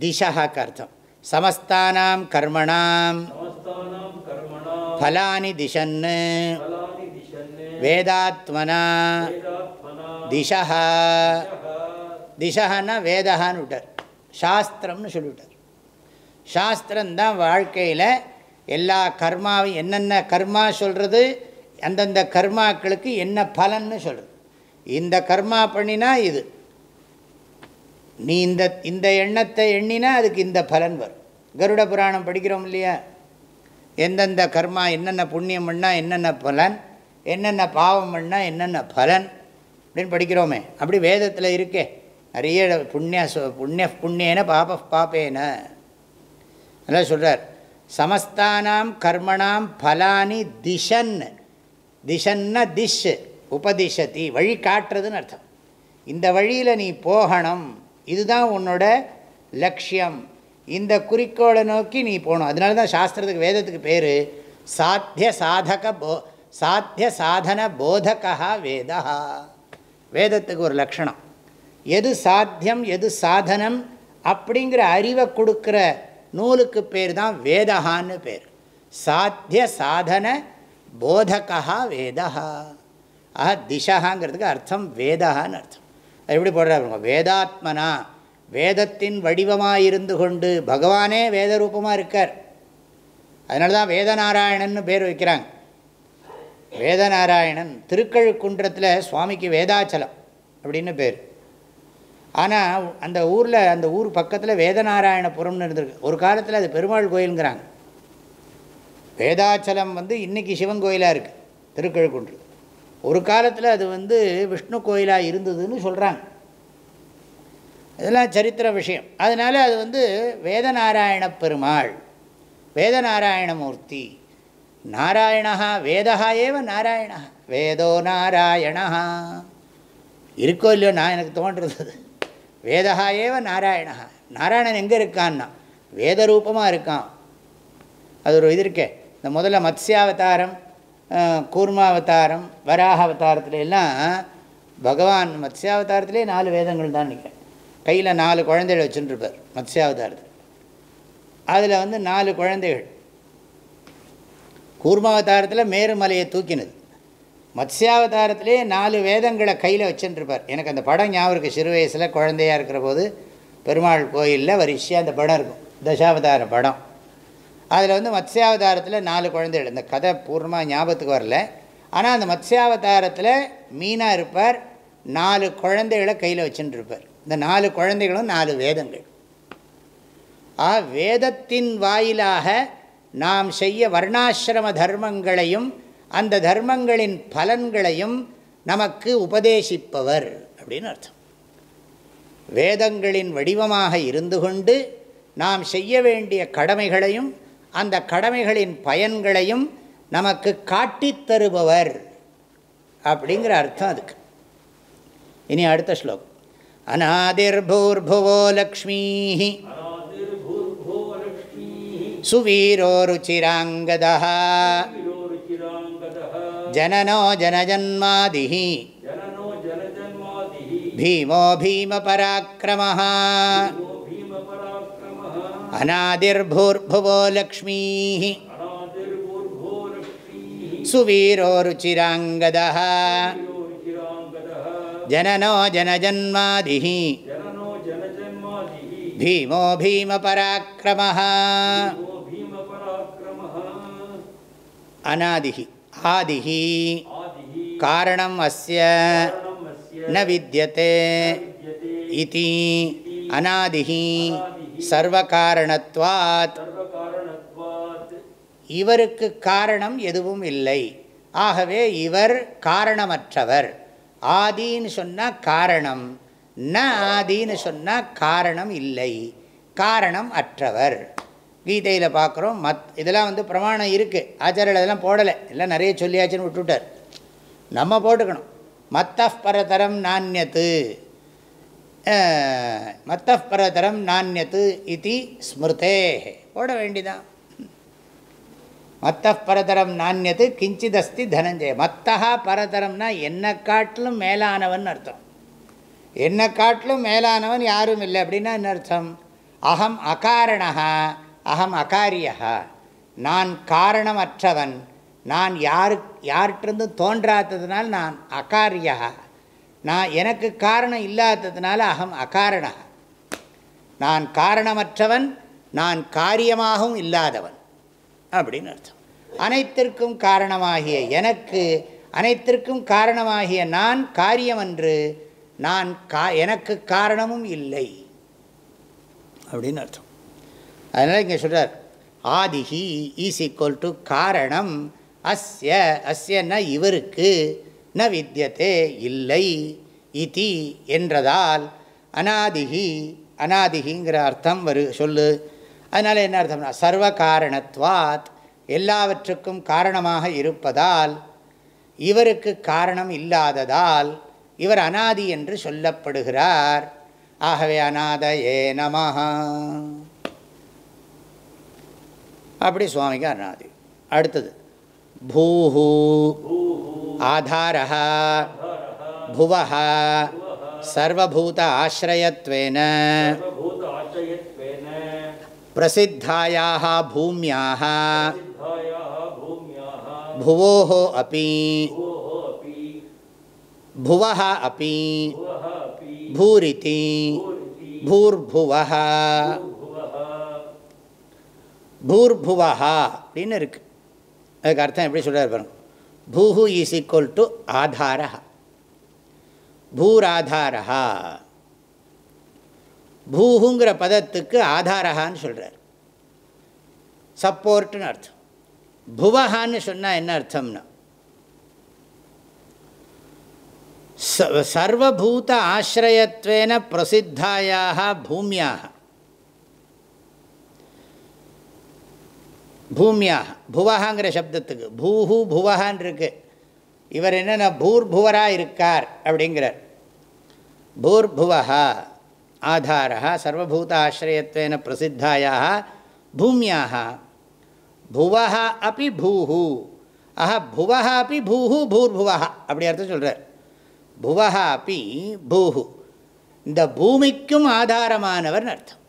திசாக்கு அர்த்தம். சமஸ்தானாம் கர்மணாம். ஃபலானி திஷன் வேதாத்மனா திஷா திஷகன்னா வேதகான்னு விட்டார் சாஸ்திரம்னு சொல்லிவிட்டார். சாஸ்திரம்தான் வாழ்க்கையில் எல்லா கர்மாவும் என்னென்ன கர்மா சொல்கிறது அந்தந்த கர்மாக்களுக்கு என்ன பலன்னு சொல்கிறது இந்த கர்மா பண்ணினா இது. நீ இந்த இந்த எண்ணத்தை எண்ணினா அதுக்கு இந்த பலன் வரும். கருட புராணம் படிக்கிறோம் இல்லையா? எந்தெந்த கர்மா என்னென்ன புண்ணியம் பண்ணால் என்னென்ன பலன் என்னென்ன பாவம் பண்ணால் என்னென்ன பலன் அப்படின்னு படிக்கிறோமே. அப்படி வேதத்தில் இருக்கே. நிறைய புண்ணிய புண்ணிய புண்ணியன பாப பாப்பேன அதெல்லாம் சொல்கிறார் சமஸ்தானாம் கர்மணாம் பலானி திஷன். திஷன்ன திஷ் உபதிஷதி வழி காட்டுறதுன்னு அர்த்தம். இந்த வழியில் நீ போகணும். இதுதான் உன்னோட லட்சியம். இந்த குறிக்கோளை நோக்கி நீ போகணும். அதனால தான் சாஸ்திரத்துக்கு வேதத்துக்கு பேர் சாத்திய சாதக போ சாத்திய சாதன போதகா வேதா வேதத்துக்கு ஒரு லக்ஷணம் எது சாத்தியம் எது சாதனம் அப்படிங்கிற அறிவை கொடுக்குற நூலுக்கு பேர் தான் வேதகான்னு பேர். சாத்திய சாதன போதகா வேதா ஆஹா திசகாங்கிறதுக்கு அர்த்தம் வேதகான்னு அர்த்தம். எப்படி போடுறாருங்க வேதாத்மனா வேதத்தின் வடிவமாக இருந்து கொண்டு பகவானே வேத ரூபமாக இருக்கார். அதனால தான் வேதநாராயணன் பேர் வைக்கிறாங்க. வேதநாராயணன் திருக்கழுக்குன்றத்தில் சுவாமிக்கு வேதாச்சலம் அப்படின்னு பேர். ஆனால் அந்த ஊரில் அந்த ஊர் பக்கத்தில் வேதநாராயணபுரம்னு இருந்திருக்கு. ஒரு காலத்தில் அது பெருமாள் கோயிலுங்கிறாங்க. வேதாச்சலம் வந்து இன்றைக்கி சிவன் கோயிலாக இருக்குது திருக்கழுக்குன்று ஒரு காலத்தில் அது வந்து விஷ்ணு கோயிலாக இருந்ததுன்னு சொல்கிறாங்க இதெல்லாம் சரித்திர விஷயம். அதனால் அது வந்து வேதநாராயண பெருமாள் வேதநாராயணமூர்த்தி நாராயணா வேதா ஏவ நாராயணா வேதோ நாராயணா இருக்கோ இல்லையோ நான் எனக்கு தோன்றுறது. அது. வேதா ஏவ நாராயணா நாராயணன் எங்கே இருக்கான்னா? வேத ரூபமாக இருக்கான். அது ஒரு இது இருக்கே. இந்த முதல்ல மத்ஸ்யாவதாரம் கூர்மாவதாரம் வராக அவதாரத்துல எல்லாம் பகவான் மத்ஸ்யாவதாரத்திலே நாலு வேதங்கள் தான் நிற்கிறேன் கையில் நாலு குழந்தைகள் வச்சுட்டுருப்பார் மத்ஸ்யாவதாரத்தில் அதில் வந்து நாலு குழந்தைகள். கூர்மாவதாரத்தில் மேருமலையை தூக்கினது. மத்ஸ்யாவதாரத்திலே நாலு வேதங்களை கையில் வச்சுட்டுருப்பார் எனக்கு அந்த படம் ஞாபகம் இருக்குது சிறு வயசில் குழந்தையாக இருக்கிற போது பெருமாள் கோயிலில் வரிசையாக அந்த படம் இருக்கும். தசாவதார படம். அதில் வந்து மத்ஸ்யாவதாரத்தில் நாலு குழந்தைகள். இந்த கதை பூர்ணமாக ஞாபகத்துக்கு வரல. ஆனால் அந்த மத்ஸ்யாவதாரத்தில் மீனாக இருப்பார். நாலு குழந்தைகளை கையில் வச்சுட்டுருப்பார் இந்த நாலு குழந்தைகளும் நாலு வேதங்கள். ஆ வேதத்தின் வாயிலாக நாம் செய்ய வர்ணாசிரம தர்மங்களையும் அந்த தர்மங்களின் பலன்களையும் நமக்கு உபதேசிப்பவர் அப்படின்னு அர்த்தம். வேதங்களின் வடிவமாக இருந்து கொண்டு நாம் செய்ய வேண்டிய கடமைகளையும் அந்த கடமைகளின் பயன்களையும் நமக்கு காட்டித் தருபவர் அப்படிங்கிற அர்த்தம் அதுக்கு. இனி அடுத்த ஸ்லோகம். अनादिर्भूर्भुवो लक्ष्मीः सुवीरो रुचिराङ्गदः जननो जनजन्मादिः भीमो भीमपराक्रमः अनादिर्भूर्भुवो लक्ष्मीः सुवीरो रुचिराङ्गदः ஜனனோ ஜனஜன்மாதி பீமோ பீமபராக்கிரம அநாதிகி ஆதிகி காரணம் அஸ்ய ந வித்தியதே இதி அநாதிகி சர்வகாரணத்வாத் இவருக்கு காரணம் எதுவும் இல்லை. ஆகவே இவர் காரணமற்றவர். ஆதின்னு சொன்னால் காரணம். ந ஆதின்னு சொன்னால் காரணம் இல்லை. காரணம் அற்றவர். கீதையில் பார்க்குறோம் மத் இதெல்லாம் வந்து பிரமாணம் இருக்குது ஆச்சாரியர் அதெல்லாம் போடலை. எல்லாம் நிறைய சொல்லியாச்சுன்னு விட்டுவிட்டார் நம்ம போட்டுக்கணும். மத்த பரதரம் நானியத்து. மத்த பரதரம் நானியத்து இது ஸ்மிருதே போட வேண்டிதான். மத்த பரதரம் நானியது கிஞ்சிதஸ்தி தனஞ்சய. மத்தகா பரதரம்னா என்னை காட்டிலும் மேலானவன் அர்த்தம். என்னை காட்டிலும் மேலானவன் யாரும் இல்லை அப்படின்னா என்ன அர்த்தம்? அகம் அகாரணா அகம் அகாரியா நான் காரணமற்றவன். நான் யாரு யார்கிட்டருந்து தோன்றாததுனால் நான் அகாரியா நான் எனக்கு காரணம் இல்லாததுனால அகம் அகாரணா நான் காரணமற்றவன் நான் காரியமாகவும் இல்லாதவன். அப்படின்னு அர்த்தம். அனைத்திற்கும் காரணமாகிய எனக்கு அனைத்திற்கும் காரணமாகிய நான் காரியம் என்று நான் கா எனக்கு காரணமும் இல்லை. அப்படின்னு அர்த்தம். அதனால் இங்கே சொல்கிறார் ஆதிஹி ஈஸ் ஈக்குவல் டு காரணம் அஸ்ய அஸ்யன்னா இவருக்கு ந வித்தியதே இல்லை இதி என்றதால் அநாதிகி அநாதிகிங்கிற அர்த்தம் வரு சொல்லு அதனால் என்ன அர்த்தம்னா சர்வ காரணத்துவாத் எல்லாவற்றுக்கும் காரணமாக இருப்பதால் இவருக்கு காரணம் இல்லாததால் இவர் அனாதி என்று சொல்லப்படுகிறார். ஆகவே அநாத ஏ அப்படி சுவாமிக்கு அனாதி. அடுத்தது பூஹூ ஆதாரா புவஹா சர்வபூத ஆசிரயத்வேன. प्रसिद्धायाः भूम्याः सिद्धायाः भूम्याः भुवोः अपि भोः अपि भुवः अपि भुवः अपि भूरिति भूरिति भूर्भुवः भुवः பூர்புவஹ அப்படின்னு இருக்கு அதுக்கு அர்த்தம் எப்படி சொல்கிறார் பாருங்க பூஹு இஸ் ஈக்குவல் டு ஆதாரா பூராதாரா பூஹுங்கிற பதத்துக்கு ஆதாரகான்னு சொல்கிறார் சப்போர்ட்டுன்னு அர்த்தம். புவஹான்னு சொன்னால் என்ன அர்த்தம்னா? ச- சர்வபூத ஆசிரயத்வேன பிரசித்தாயாக பூமியாக. பூமியாக புவகாங்கிற சப்தத்துக்கு. பூஹு புவகான் இருக்கு. இவர் என்னென்ன பூர்புவராக இருக்கார் அப்படிங்கிறார். பூர்புவா ஆதாரா சர்வபூத ஆசிரியத்வேன பிரசித்தாயாக பூமியாக புவா அப்படி பூஹு. ஆஹா புவா அப்படி பூஹு பூர்புவா அப்படி அர்த்தம் சொல்கிறார் புவா அப்படி பூஹு. இந்த பூமிக்கும் ஆதாரமானவர்னு அர்த்தம்.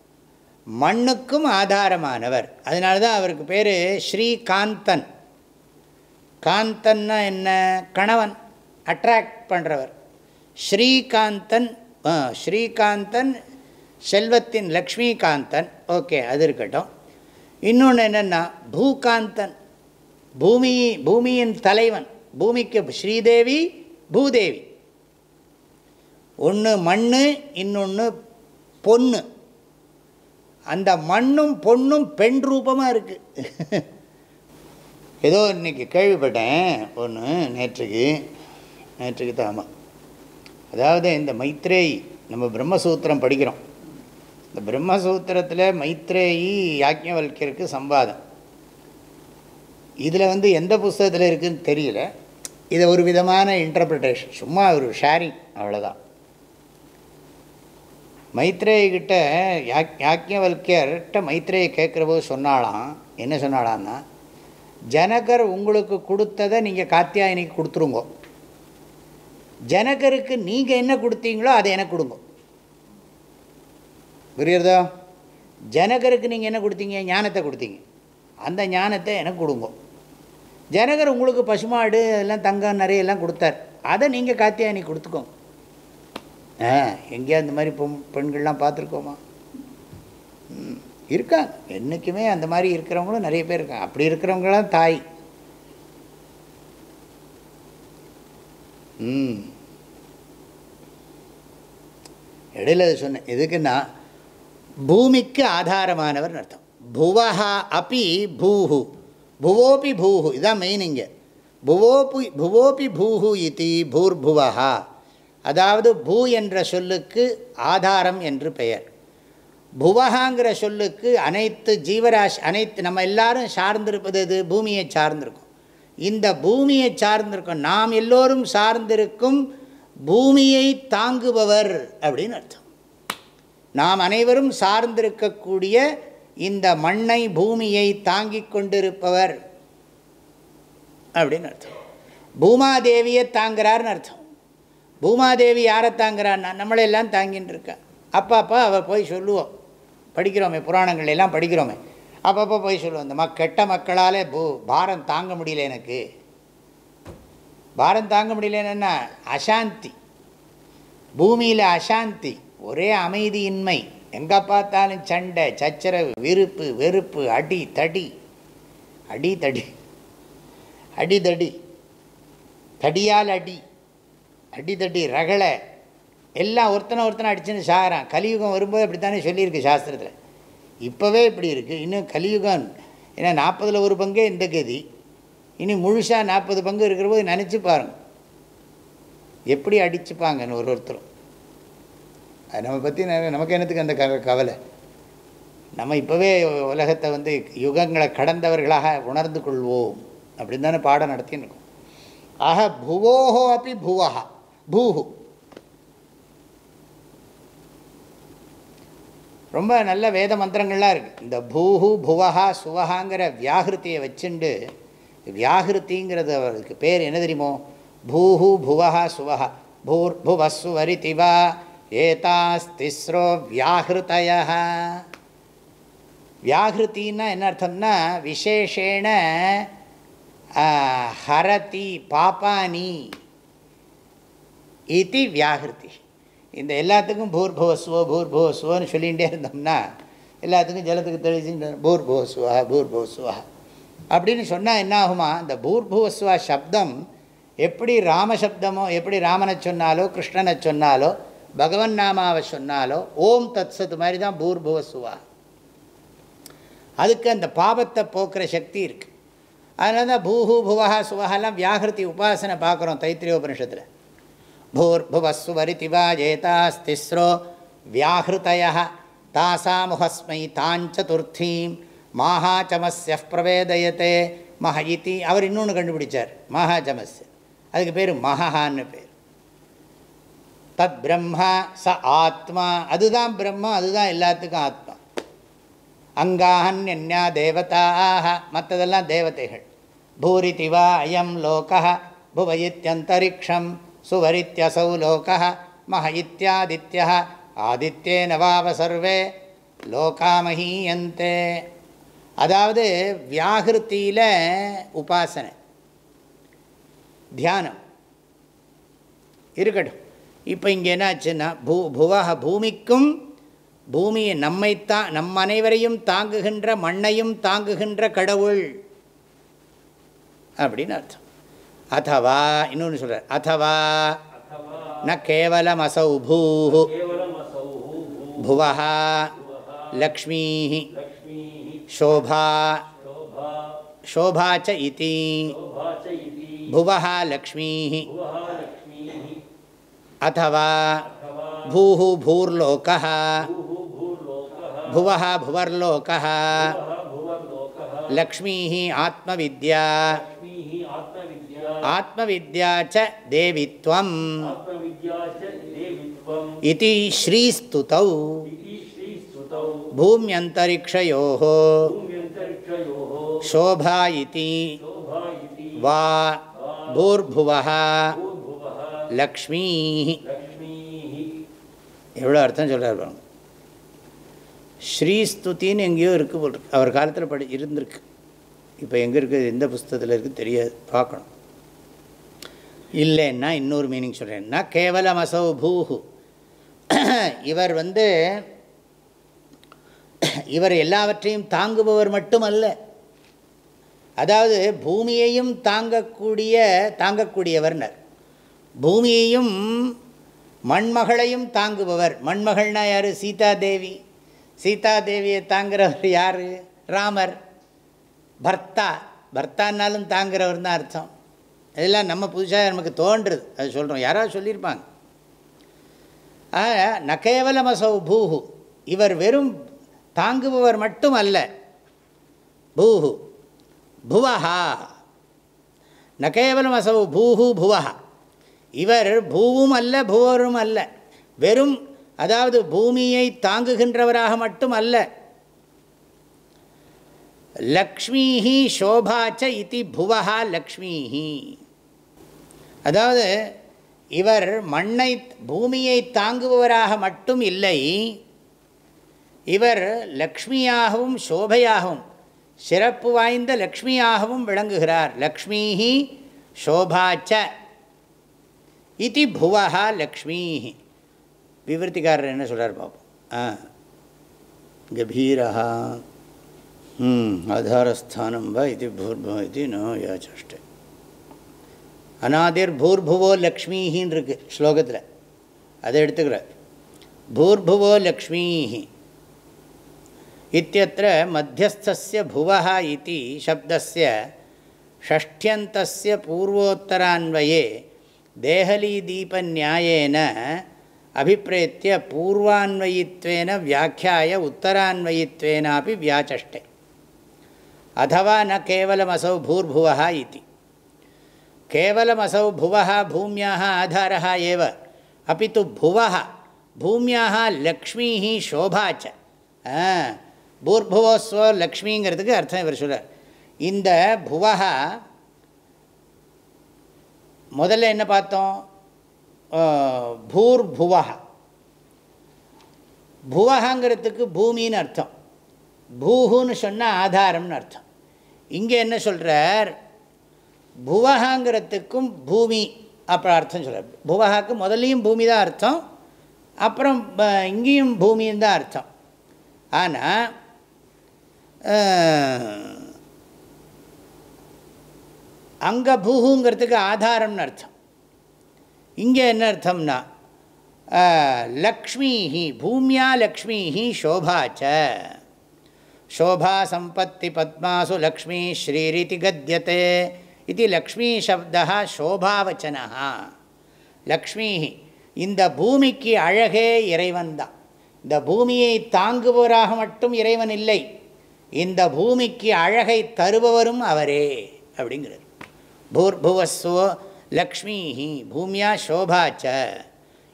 மண்ணுக்கும் ஆதாரமானவர். அதனால தான் அவருக்கு பேர் ஸ்ரீகாந்தன் காந்தன்னா என்ன? கணவன். அட்ராக்ட் பண்ணுறவர் ஸ்ரீகாந்தன் ஸ்ரீகாந்தன் செல்வத்தின் லக்ஷ்மிகாந்தன். ஓகே அது இருக்கட்டும். இன்னொன்று என்னென்னா பூகாந்தன். பூமி பூமியின் தலைவன். பூமிக்கு ஸ்ரீதேவி பூதேவி. ஒன்று மண் இன்னொன்று பொண்ணு. அந்த மண்ணும் பொண்ணும் பெண் ரூபமாக இருக்குது ஏதோ இன்றைக்கி கேள்விப்பட்டேன். ஒன்று நேற்றுக்கு. நேற்றுக்கு தான். ஆமாம் அதாவது இந்த மைத்ரேயி நம்ம பிரம்மசூத்திரம் படிக்கிறோம். இந்த பிரம்மசூத்திரத்தில் மைத்ரேயி யாக்ஞவல்யருக்கு சம்பாதம். இதில் வந்து எந்த புஸ்தகத்தில் இருக்குதுன்னு தெரியல. இது ஒரு விதமான இன்டர்பிரிட்டேஷன் சும்மா ஒரு ஷேரிங் அவ்வளோதான் மைத்ரேயிக்கிட்ட யாக் யாக்ஞவல்யர்கிட்ட மைத்ரேயை கேட்குறபோது சொன்னாலாம் என்ன சொன்னாலான்னா ஜனகர் உங்களுக்கு கொடுத்ததை நீங்கள் காத்தியாயனிக்கு கொடுத்துருங்கோ. ஜனகருக்கு நீங்கள் என்ன கொடுத்தீங்களோ அதை எனக்கு கொடுங்க. புரியுறதா? ஜனகருக்கு நீங்கள் என்ன கொடுத்தீங்க? ஞானத்தை கொடுத்தீங்க. அந்த ஞானத்தை எனக்கு கொடுங்க. ஜனகர் உங்களுக்கு பசுமாடு எல்லாம் தங்கம் நிறைய எல்லாம் கொடுத்தார். அதை நீங்கள் காத்தியானி கொடுத்துக்கோங்க. ஆ எங்கேயா இந்த மாதிரி பொம் பெண்கள்லாம் பார்த்துருக்கோமா? ம், இருக்காங்க. என்றைக்குமே அந்த மாதிரி இருக்கிறவங்களும் நிறைய பேர் இருக்காங்க. அப்படி இருக்கிறவங்களாம் தாய். ம். இடையில அது சொன்னேன். எதுக்குன்னா பூமிக்கு ஆதாரமானவர்னு அர்த்தம். புவஹா அப்பி பூஹு. புவோபி பூஹு. இதான் மெயின் இங்கே. புவோபி புவோபி பூஹு இதி பூர்புவஹா. அதாவது பூ என்ற சொல்லுக்கு ஆதாரம் என்று பெயர். புவஹாங்கிற சொல்லுக்கு அனைத்து ஜீவராசி அனைத்து நம்ம எல்லாரும் சார்ந்திருப்பது இது பூமியை சார்ந்திருக்கும். இந்த பூமியை சார்ந்திருக்கும் நாம் எல்லோரும் சார்ந்திருக்கும் பூமியை தாங்குபவர் அப்படின்னு அர்த்தம். நாம் அனைவரும் சார்ந்திருக்கக்கூடிய இந்த மண்ணை பூமியை தாங்கிக் கொண்டிருப்பவர் அப்படின்னு அர்த்தம். பூமாதேவியை தாங்குறார்னு அர்த்தம். பூமாதேவி யாரை தாங்குறான்னா நம்மளையெல்லாம் தாங்கின்னு இருக்கா. அப்பப்போ அவள் போய் சொல்லுவோம். படிக்கிறோமே புராணங்கள் எல்லாம் படிக்கிறோமே. அப்பப்போ போய் சொல்லுவோம் இந்த மக் கெட்ட மக்களால் பூ பாரம் தாங்க முடியல எனக்கு. பாரம் தாங்க முடியலன்னா அசாந்தி. பூமியில் அசாந்தி ஒரே அமைதியின்மை. எங்கே பார்த்தாலும் சண்டை சச்சரவு விருப்பு வெறுப்பு அடி தடி. அடி தடி. அடி தடி. தடியால் அடி. அடி தடி ரகளை எல்லாம் ஒருத்தனை ஒருத்தனை அடிச்சுன்னு சாகிறான். கலியுகம் வரும்போது அப்படித்தானே சொல்லியிருக்கு சாஸ்திரத்தில். இப்போவே இப்படி இருக்குது இன்னும் கலியுகம் ஏன்னா நாற்பதில் ஒரு பங்கே இந்த கதி. இனி முழுசாக நாற்பது பங்கு இருக்கிற போது நினச்சி பாருங்க. எப்படி அடிச்சுப்பாங்கன்னு ஒரு ஒருத்தரும். அது நம்ம பற்றி நமக்கு என்னத்துக்கு அந்த க கவலை? நம்ம இப்போவே உலகத்தை வந்து யுகங்களை கடந்தவர்களாக உணர்ந்து கொள்வோம். அப்படின்னு தானே பாடம் நடத்தின்னு இருக்கோம். ஆக புவோஹோ அப்படி புவஹா பூஹு. ரொம்ப நல்ல வேத மந்திரங்கள்லாம் இருக்குது இந்த பூஹு புவஹா சுவஹாங்கிற வியாகிருத்தியை வச்சுண்டு வியாகிருத்திங்கிறது அவருக்கு பேர் என்ன தெரியுமோ? பூஹு புவஹா சுவஹா பூர் புவஸ்வரி திவா ஏதாஸ்திஸ்ரோ வியாகிருதய வியாகிருத்தின்னா என்ன அர்த்தம்னா விசேஷேண ஹரதி பாப்பானி இது வியாகிருதி இந்த எல்லாத்துக்கும் பூர்போஸ்வோ பூர்போஸ்வோன்னு சொல்லிகிட்டே இருந்தோம்னா எல்லாத்துக்கும் ஜலத்துக்கு தெளிச்சு பூர்போஸ்வா பூர்போஸ்வா அப்படின்னு சொன்னால் என்ன ஆகுமா? இந்த பூர்புவஸ்வா சப்தம் எப்படி ராமசப்தமோ எப்படி ராமனை சொன்னாலோ கிருஷ்ணனை சொன்னாலோ பகவன் நாமாவை சொன்னாலோ ஓம் தத்சத் மாதிரி தான் பூர்புவஸ்வா அதுக்கு அந்த பாபத்தை போக்குற சக்தி இருக்குது அதனால தான் பூஹூ புவஹா சுவஹெல்லாம் வியாகிருதி உபாசனை பார்க்குறோம் தைத்திரிய உபனிஷத்தில் பூர்புவஸ்வரிதிவா ஏதாஸ்திஸ்ரோ வியாகிருதய தாசாமுகஸ்மை தாஞ்சதுர்த்தீம் மாஹாச்சமஸ்ய பிரவேதயத்தே மஹ இத்தி அவர் இன்னொன்று கண்டுபிடிச்சார் மகாச்சமஸ்ய அதுக்கு பேர் மகான்னு பேர். தத் பிரம்மா ச ஆத்மா அதுதான் பிரம்மா அதுதான் எல்லாத்துக்கும் ஆத்மா. அங்காஹன் என்யா தேவதாக மற்றதெல்லாம் தேவதைகள். பூரிதிவா அயம் லோக புவயித்யந்தரிக்ஷம். சுவரித்யசௌ லோக மஹ இத்தியாதித்ய ஆதித்யே நவாவ சர்வே லோகாமஹீயந்தே அதாவது வியாகிருத்தியில் உபாசனை தியானம் இருக்கட்டும் இப்போ இங்கே என்னாச்சுன்னா பூ புவக பூமிக்கும் பூமியை நம்மைத்தான் நம் அனைவரையும் தாங்குகின்ற மண்ணையும் தாங்குகின்ற கடவுள் அப்படின்னு அர்த்தம். அதவா இன்னொன்று சொல்கிறார் அதவா अथवा ந கேவலம் அசௌ பூ केवलमसौ புவா லக்ஷ்மீ लक्ष्मीः शोभा शोभा शोभा च इति शोभा च इति भुवः लक्ष्मीः भुवः लक्ष्मीः अथवा अथवा भूः भूर्लोकः भूः भूर्लोकः भुवः भुवर्लोकः भुवः भुवर्लोकः लक्ष्मीः आत्मविद्या श्रीस्तुतौ इति श्रीस्तुतौ भूम्यन्तरिक्षयोः भूम्यन्तरिक्षयोः शोभा इति शोभा इति वा भूर्भुवः भूर्भुवः लक्ष्मीः लक्ष्मीः எவ்வளோ அர்த்தம் சொல்கிறார் பாருங்க ஸ்ரீஸ்துதின்னு எங்கேயோ இருக்குது போல் இருக்கு. அவர் காலத்தில் படி இருந்திருக்கு இப்போ எங்கே இருக்குது எந்த புஸ்தகத்தில் இருக்குது தெரியாது பார்க்கணும் இல்லைன்னா இன்னொரு மீனிங் சொல்கிறேன்னா கேவலம் அசௌ பூஹு. இவர் வந்து இவர் எல்லாவற்றையும் தாங்குபவர் மட்டுமல்ல. அதாவது பூமியையும் தாங்கக்கூடிய தாங்கக்கூடியவர்னர். பூமியையும் மண்மகளையும் தாங்குபவர். மண்மகள்னா யார்? சீதாதேவி. சீதாதேவியை தாங்குறவர் யார்? ராமர். பர்த்தா. பர்த்தானாலும் தாங்குறவர் தான் அர்த்தம். இதெல்லாம் நம்ம புதுசாக நமக்கு தோன்றுறது. அது சொல்கிறோம் யாராவது சொல்லியிருப்பாங்க. ந நகேவலமசௌ பூஹு. இவர் வெறும் தாங்குபவர் மட்டும் அல்ல. பூஹு. புவஹா. ந அசௌ பூஹு புவஹா. இவர் பூவும் அல்ல புவரும் அல்ல. வெறும் அதாவது பூமியை தாங்குகின்றவராக மட்டும் அல்ல. லக்ஷ்மீஹி சோபாச்ச இது புவஹா லக்ஷ்மீஹி. அதாவது இவர் மண்ணை பூமியை தாங்குபவராக மட்டும் இல்லை இவர் லக்ஷ்மியாகவும் சோபையாகவும் சிறப்பு வாய்ந்த லக்ஷ்மியாகவும் விளங்குகிறார். லக்ஷ்மீஹி சோபாச்ச. இது புவஹா லக்ஷ்மீஹி. விவருத்திக்காரர் என்ன சொல்கிறார் பார்ப்போம் ஆ. கபீரா ம் ஆதாரஸ்தானம் வா இது பூர்வம் இது நோ யாச்சஷ்டே அநாதிர் பூர்புவோ லக்ஷ்மீஹின் இருக்கு ஸ்லோகத்தில் அதை எடுத்துக்கிறார் பூர்புவோ லக்ஷ்மீஹி இத்தியத்திர மத்தியஸ்திய புவா இது சப்தசிய ஷஷ்டியந்தஸ்ய பூர்வோத்தரான்வயே தேகலீ தீப நியாயேன அபிப்பிரேத்திய பூர்வான்வயித்வேன வியாக்கியாய உத்தரான்வயித்வேனாப்பி வியாச்சஷ்டே அதுவா ந கேவலமசௌ பூர்புவா இது கேவலமசௌ புவஹ பூமியாக ஆதாரா ஏவ அப்படி து புவஹ பூமியாக லக்ஷ்மீ சோபாச்ச பூர்புவோஸ்வோ லக்ஷ்மிங்கிறதுக்கு அர்த்தம் இவர் சொல்கிறார் இந்த புவஹா முதல்ல என்ன பார்த்தோம்? பூர் புவஹா புவஹாங்கிறதுக்கு பூமின்னு அர்த்தம். பூஹுன்னு சொன்னால் ஆதாரம்னு அர்த்தம். இங்கே என்ன சொல்கிறார் புவகாங்கிறதுக்கும் பூமி அப்புறம் அர்த்தம் சொல்ல புவகாக்கு முதல்லையும் பூமி தான் அர்த்தம் அப்புறம் இங்கேயும் பூமின்னு தான் அர்த்தம். ஆனால் அங்கே பூஹுங்கிறதுக்கு ஆதாரம்னு அர்த்தம். இங்கே என்ன அர்த்தம்னா லக்ஷ்மீஹி பூமியா லக்ஷ்மீஹி சோபாச்ச சோபா சம்பத்தி பத்மாசு லக்ஷ்மீ ஸ்ரீரிதி கத்தியத்தை இது லக்ஷ்மீ சப்தா சோபாவச்சனா லக்ஷ்மீ இந்த பூமிக்கு அழகே இறைவன் தான். இந்த பூமியை தாங்குபவராக மட்டும் இறைவன் இல்லை. இந்த பூமிக்கு அழகை தருபவரும் அவரே அப்படிங்கிறது பூர்புவஸ்வோ லக்ஷ்மீ பூமியா சோபாச்ச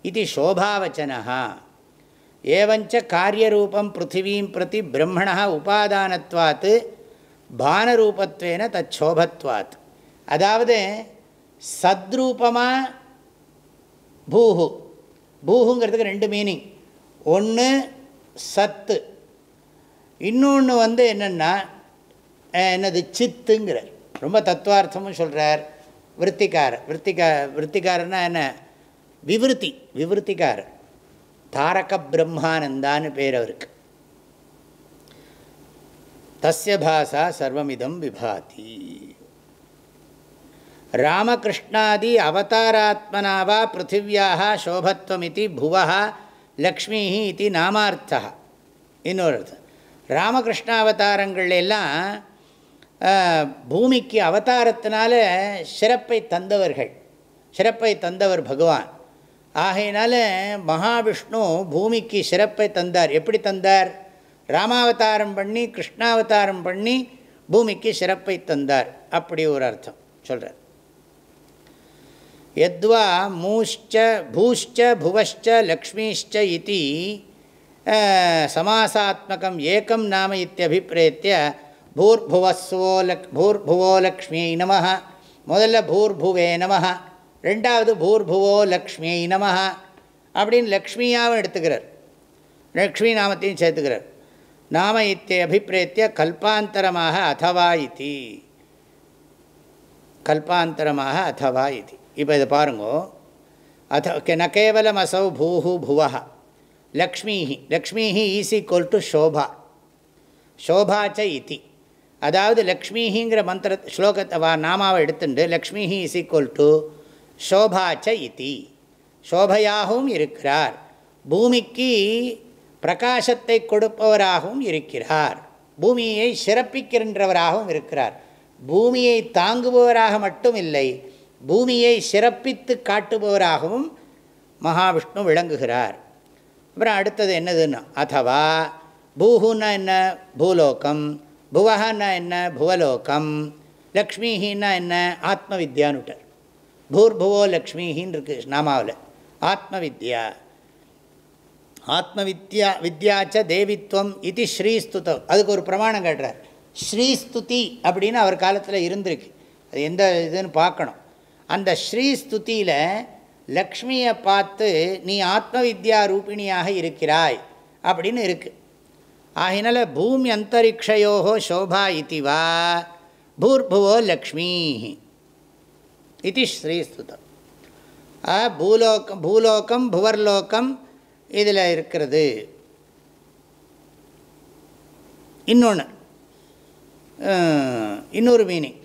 இது சோபாவச்சனா ஏவஞ்ச காரியரூபம் பிருத்திவீம் பிரதி பிரம்மண உபாதானத்வாத்து பானரூபத்வேன தச்சோபத்வாத் அதாவது சத்ரூபமாக பூஹு. பூஹுங்கிறதுக்கு ரெண்டு மீனிங் ஒன்று சத்து. இன்னொன்று வந்து என்னென்னா என்னது சித்துங்கிறார். ரொம்ப தத்துவார்த்தமும் சொல்கிறார் விற்த்திக்காரர் விற்த்திகா விற்த்திக்காரன்னா என்ன? விவருத்தி விவிருத்திக்காரர். தாரக பிரம்மானந்தான்னு பேர் அவருக்கு. தஸ்ய பாசா சர்வமிதம் விபாதி. ராமகிருஷ்ணாதி அவதாராத்மனாவா பிருத்திவியாக சோபத்வமிதி புவா லக்ஷ்மி இது நாமார்த்தா இன்னொரு அர்த்தம் ராமகிருஷ்ணாவதாரங்கள் எல்லாம் பூமிக்கு அவதாரத்தினால சிறப்பை தந்தவர்கள் சிறப்பை தந்தவர் பகவான். ஆகையினால மகாவிஷ்ணு பூமிக்கு சிறப்பை தந்தார். எப்படி தந்தார்? ராமாவதாரம் பண்ணி கிருஷ்ணாவதாரம் பண்ணி பூமிக்கு சிறப்பை தந்தார். அப்படி ஒரு அர்த்தம். சொல்கிறார் எத்வா மூஷ்ச பூஷ்ச புவஷ்ச லக்ஷ்மீஷ்ச இது சமாசாத்மகம் ஏக்கம் நாம இத்தியபிப்பிரேத்திய பூர்புவஸ்வோ லக் பூர்புவோ லக்ஷ்மியை நம முதல்ல பூர்புவே நம ரெண்டாவது பூர்புவோ லக்ஷ்மியை நம அப்படின்னு லக்ஷ்மியாகவும் எடுத்துக்கிறார். லக்ஷ்மி நாமத்தையும் சேர்த்துக்கிறார். நாம இத்தை அபிப்பிரேத்திய கல்பாந்தரமாக அதவா இது. கல்பாந்தரமாக அதவா இது. இப்போ இதை பாருங்கோ. அத ந கேவலம் அசௌ பூஹு புவா லக்ஷ்மீஹி லக்ஷ்மீஹி ஈஸ் ஈக்குவல் டு ஷோபா. ஷோபாச்ச இத்தி அதாவது லக்ஷ்மீஹிங்கிற மந்திர ஸ்லோகத்தை வா நாமாவை எடுத்துட்டு லக்ஷ்மிஹி இஸ் ஈக்குவல் டு ஷோபாச்ச இத்தி சோபையாகவும் இருக்கிறார். பூமிக்கு பிரகாசத்தை கொடுப்பவராகவும் இருக்கிறார். பூமியை சிறப்பிக்கின்றவராகவும் இருக்கிறார். பூமியை தாங்குபவராக மட்டும் இல்லை பூமியை சிறப்பித்து காட்டுபவராகவும் மகாவிஷ்ணு விளங்குகிறார். அப்புறம் அடுத்தது என்னதுன்னா அதுவா பூஹுன்னா என்ன? பூலோகம். புவஹன்னா என்ன? புவலோகம். லக்ஷ்மிஹின்னா என்ன? ஆத்ம வித்யான்னுட்டார் பூர்புவோ லக்ஷ்மிஹின்னு இருக்குது நாமாவில். ஆத்ம வித்யா ஆத்ம வித்யா வித்யாச்ச தேவித்வம் இது ஸ்ரீஸ்துதம் அதுக்கு ஒரு பிரமாணம் காட்டுறார். ஸ்ரீஸ்துதி அப்படின்னு அவர் காலத்தில் இருந்திருக்கு. அது எந்த இதுன்னு பார்க்கணும். அந்த ஸ்ரீஸ்துதியில் லக்ஷ்மியை பார்த்து நீ ஆத்ம வித்யா ரூபிணியாக இருக்கிறாய் அப்படின்னு இருக்குது ஆகினால பூமி அந்தரிக்ஷயோ சோபா இதுவா பூர்புவோ லக்ஷ்மி இது ஸ்ரீஸ்துதம் பூலோகம் பூலோகம் புவர்லோகம் இதில் இருக்கிறது. இன்னொன்று இன்னொரு மீனிங்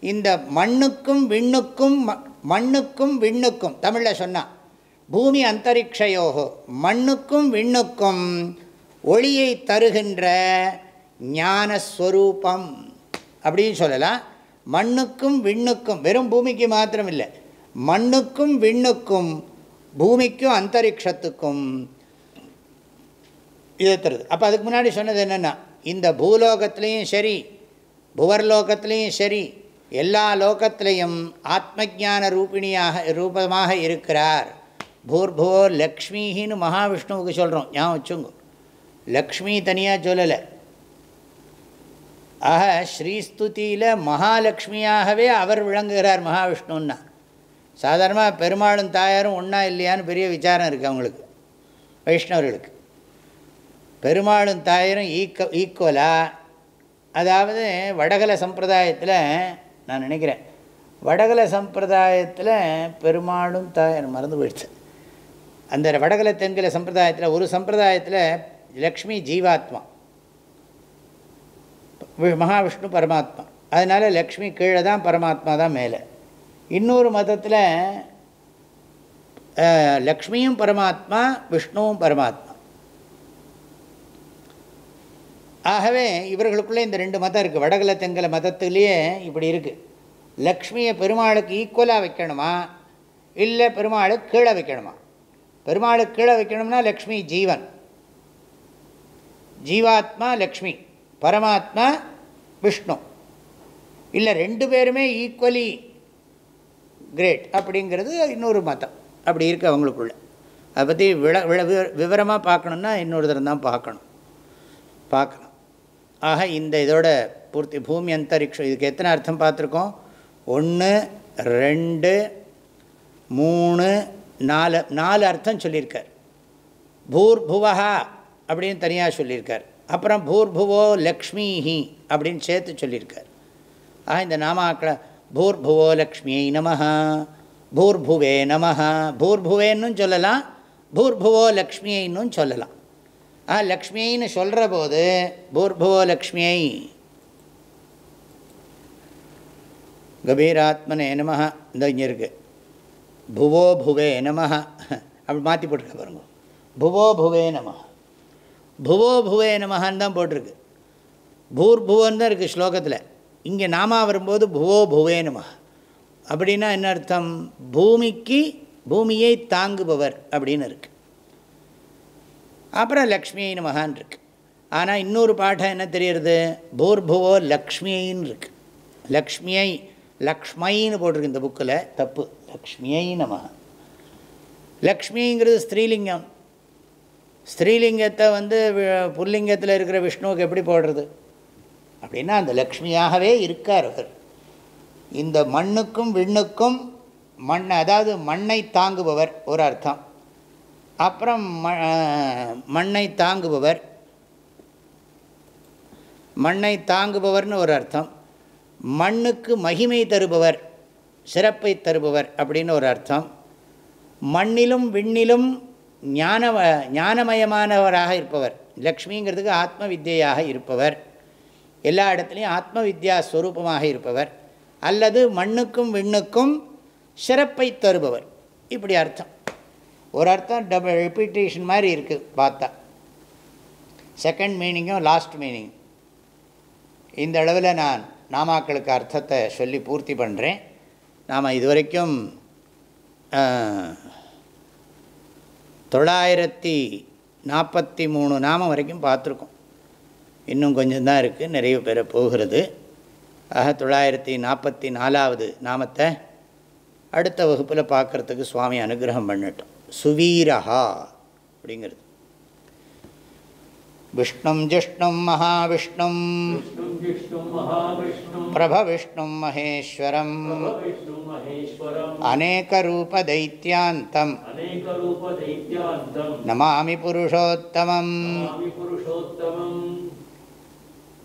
இந்த மண்ணுக்கும் விண்ணுக்கும் மண்ணுக்கும் விண்ணுக்கும் தமிழில் சொன்னான் பூமி அந்தரிக்ஷயோகோ மண்ணுக்கும் விண்ணுக்கும் ஒளியை தருகின்ற ஞானஸ்வரூபம் அப்படின்னு சொல்லலாம். மண்ணுக்கும் விண்ணுக்கும் வெறும் பூமிக்கு மாத்திரம் இல்லை மண்ணுக்கும் விண்ணுக்கும் பூமிக்கும் அந்தரிக்ஷத்துக்கும் இதுத்துறது தருது. அப்போ அதுக்கு முன்னாடி சொன்னது என்னென்னா இந்த பூலோகத்துலேயும் சரி புவர்லோகத்துலேயும் சரி எல்லா லோகத்திலையும் ஆத்மஜான ரூபிணியாக ரூபமாக இருக்கிறார். பூர்போ லக்ஷ்மிஹின்னு மகாவிஷ்ணுவுக்கு சொல்கிறோம் ஞாபகம் வச்சுங்க. லக்ஷ்மி தனியாக சொல்லலை. ஆக ஸ்ரீஸ்துதியில் மகாலட்சுமியாகவே அவர் விளங்குகிறார் மகாவிஷ்ணுன்னா. சாதாரணமாக பெருமாளும் தாயாரும் ஒன்றா இல்லையான்னு பெரிய விசாரம் இருக்குது அவங்களுக்கு வைஷ்ணவர்களுக்கு. பெருமாளும் தாயாரும் ஈக்க ஈக்குவலாக அதாவது வடகல சம்பிரதாயத்தில் நான் நினைக்கிறேன். வடகல சம்பிரதாயத்தில் பெருமாளும் தாயார் மறந்து போயிடுச்சு. அந்த வடகல தென்கல சம்பிரதாயத்தில் ஒரு சம்பிரதாயத்தில் லக்ஷ்மி ஜீவாத்மா. மகாவிஷ்ணு பரமாத்மா. அதனால் லக்ஷ்மி கீழே தான் பரமாத்மா தான் மேலே. இன்னொரு மதத்தில் லக்ஷ்மியும் பரமாத்மா விஷ்ணுவும் பரமாத்மா. ஆகவே இவர்களுக்குள்ளே இந்த ரெண்டு மதம் இருக்குது வடகல தெங்கல மதத்துலேயே இப்படி இருக்குது லக்ஷ்மியை பெருமாளுக்கு ஈக்குவலாக வைக்கணுமா? இல்லை பெருமாளுக்கு கீழே வைக்கணுமா? பெருமாளுக்கு கீழே வைக்கணும்னா லக்ஷ்மி ஜீவன். ஜீவாத்மா லக்ஷ்மி. பரமாத்மா விஷ்ணு. இல்லை ரெண்டு பேருமே ஈக்குவலி கிரேட் அப்படிங்கிறது இன்னொரு மதம். அப்படி இருக்குது அவங்களுக்குள்ள. அதை பற்றி விள விள விவரமாக பார்க்கணுன்னா இன்னொருத்தரம் தான் பார்க்கணும். பார்க்கணும். ஆக இந்த இதோட பூர்த்தி பூமி அந்தரிக்ஷம் இதுக்கு எத்தனை அர்த்தம் பார்த்துருக்கோம்? ஒன்று ரெண்டு மூணு நாலு நாலு அர்த்தம் சொல்லியிருக்கார். பூர்புவஹா அப்படின்னு தனியாக சொல்லியிருக்கார். அப்புறம் பூர்புவோ லக்ஷ்மிஹி அப்படின்னு சேர்த்து சொல்லியிருக்கார். ஆக இந்த நாமாக்களை பூர்புவோ லக்ஷ்மியை நமஹா பூர்புவே நமஹ பூர்புவேன்னும் சொல்லலாம் பூர்புவோ லக்ஷ்மியைன்னும் சொல்லலாம். ஆ லக்ஷ்மின்னு சொல்கிற போது பூர்புவோ லக்ஷ்மியை. கபீராத்மனே நம இந்த இங்கே இருக்குது புவோ புவே நம அப்படி மாற்றி போட்டுருக்க பாருங்க. புவோ புவே நம புவோ புவே நமஹான்னு தான் போட்டிருக்கு. பூர்புவன் தான் இருக்குது ஸ்லோகத்தில். இங்கே நாமா வரும்போது புவோ புவே நம அப்படின்னா என்ன அர்த்தம்? பூமிக்கு பூமியை தாங்குபவர் அப்படின்னு இருக்கு. அப்புறம் லக்ஷ்மியை மகான் இருக்கு ஆனால் இன்னொரு பாடம் என்ன தெரியறது? பூர்புவோ லக்ஷ்மியின்னு இருக்கு. லக்ஷ்மியை லக்ஷ்மைன்னு போட்டிருக்கு இந்த புக்கில் தப்பு. லக்ஷ்மியை நம லக்ஷ்மிங்கிறது ஸ்திரீலிங்கம். ஸ்திரீலிங்கத்தை வந்து புல்லிங்கத்தில் இருக்கிற விஷ்ணுவுக்கு எப்படி போடுறது? அப்படின்னா அந்த லக்ஷ்மியாகவே இருக்கார் அவர். இந்த மண்ணுக்கும் விண்ணுக்கும் மண் அதாவது மண்ணை தாங்குபவர் ஒரு அர்த்தம். அப்புறம் ம மண்ணை தாங்குபவர். மண்ணை தாங்குபவர்னு ஒரு அர்த்தம். மண்ணுக்கு மகிமை தருபவர் சிறப்பை தருபவர் அப்படின்னு ஒரு அர்த்தம். மண்ணிலும் விண்ணிலும் ஞான ஞானமயமானவராக இருப்பவர். லக்ஷ்மிங்கிறதுக்கு ஆத்ம வித்தியாக இருப்பவர். எல்லா இடத்துலையும் ஆத்ம வித்யா ஸ்வரூபமாக இருப்பவர். அல்லது மண்ணுக்கும் விண்ணுக்கும் சிறப்பை தருபவர். இப்படி அர்த்தம். ஒரு அர்த்தம் டபுள் ரிப்பீட்டேஷன் மாதிரி இருக்குது பார்த்தா. செகண்ட் மீனிங்கும் லாஸ்ட் மீனிங் இந்த அளவில் நான் நாமாக்களுக்கு அர்த்தத்தை சொல்லி பூர்த்தி பண்ணுறேன் நாம் இதுவரைக்கும் தொள்ளாயிரத்தி நாற்பத்தி மூணு நாமம் வரைக்கும் பார்த்துருக்கோம். இன்னும் கொஞ்சம் தான் இருக்குது நிறைய பேர போகிறது. ஆக தொள்ளாயிரத்தி நாற்பத்தி நாலாவது நாமத்தை அடுத்த வகுப்பில் பார்க்குறதுக்கு சுவாமி அனுகிரகம் பண்ணட்டும். சுவீரஹா அப்படிங்கிறது. விஷ்ணும் ஜிஷ்ணும் மகாவிஷ்ணும். பிரபவிஷ்ணும் மகேஸ்வரம். அநேகரூபதைத்தியாந்தம் நமாமி புருஷோத்தமம்.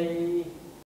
Amen.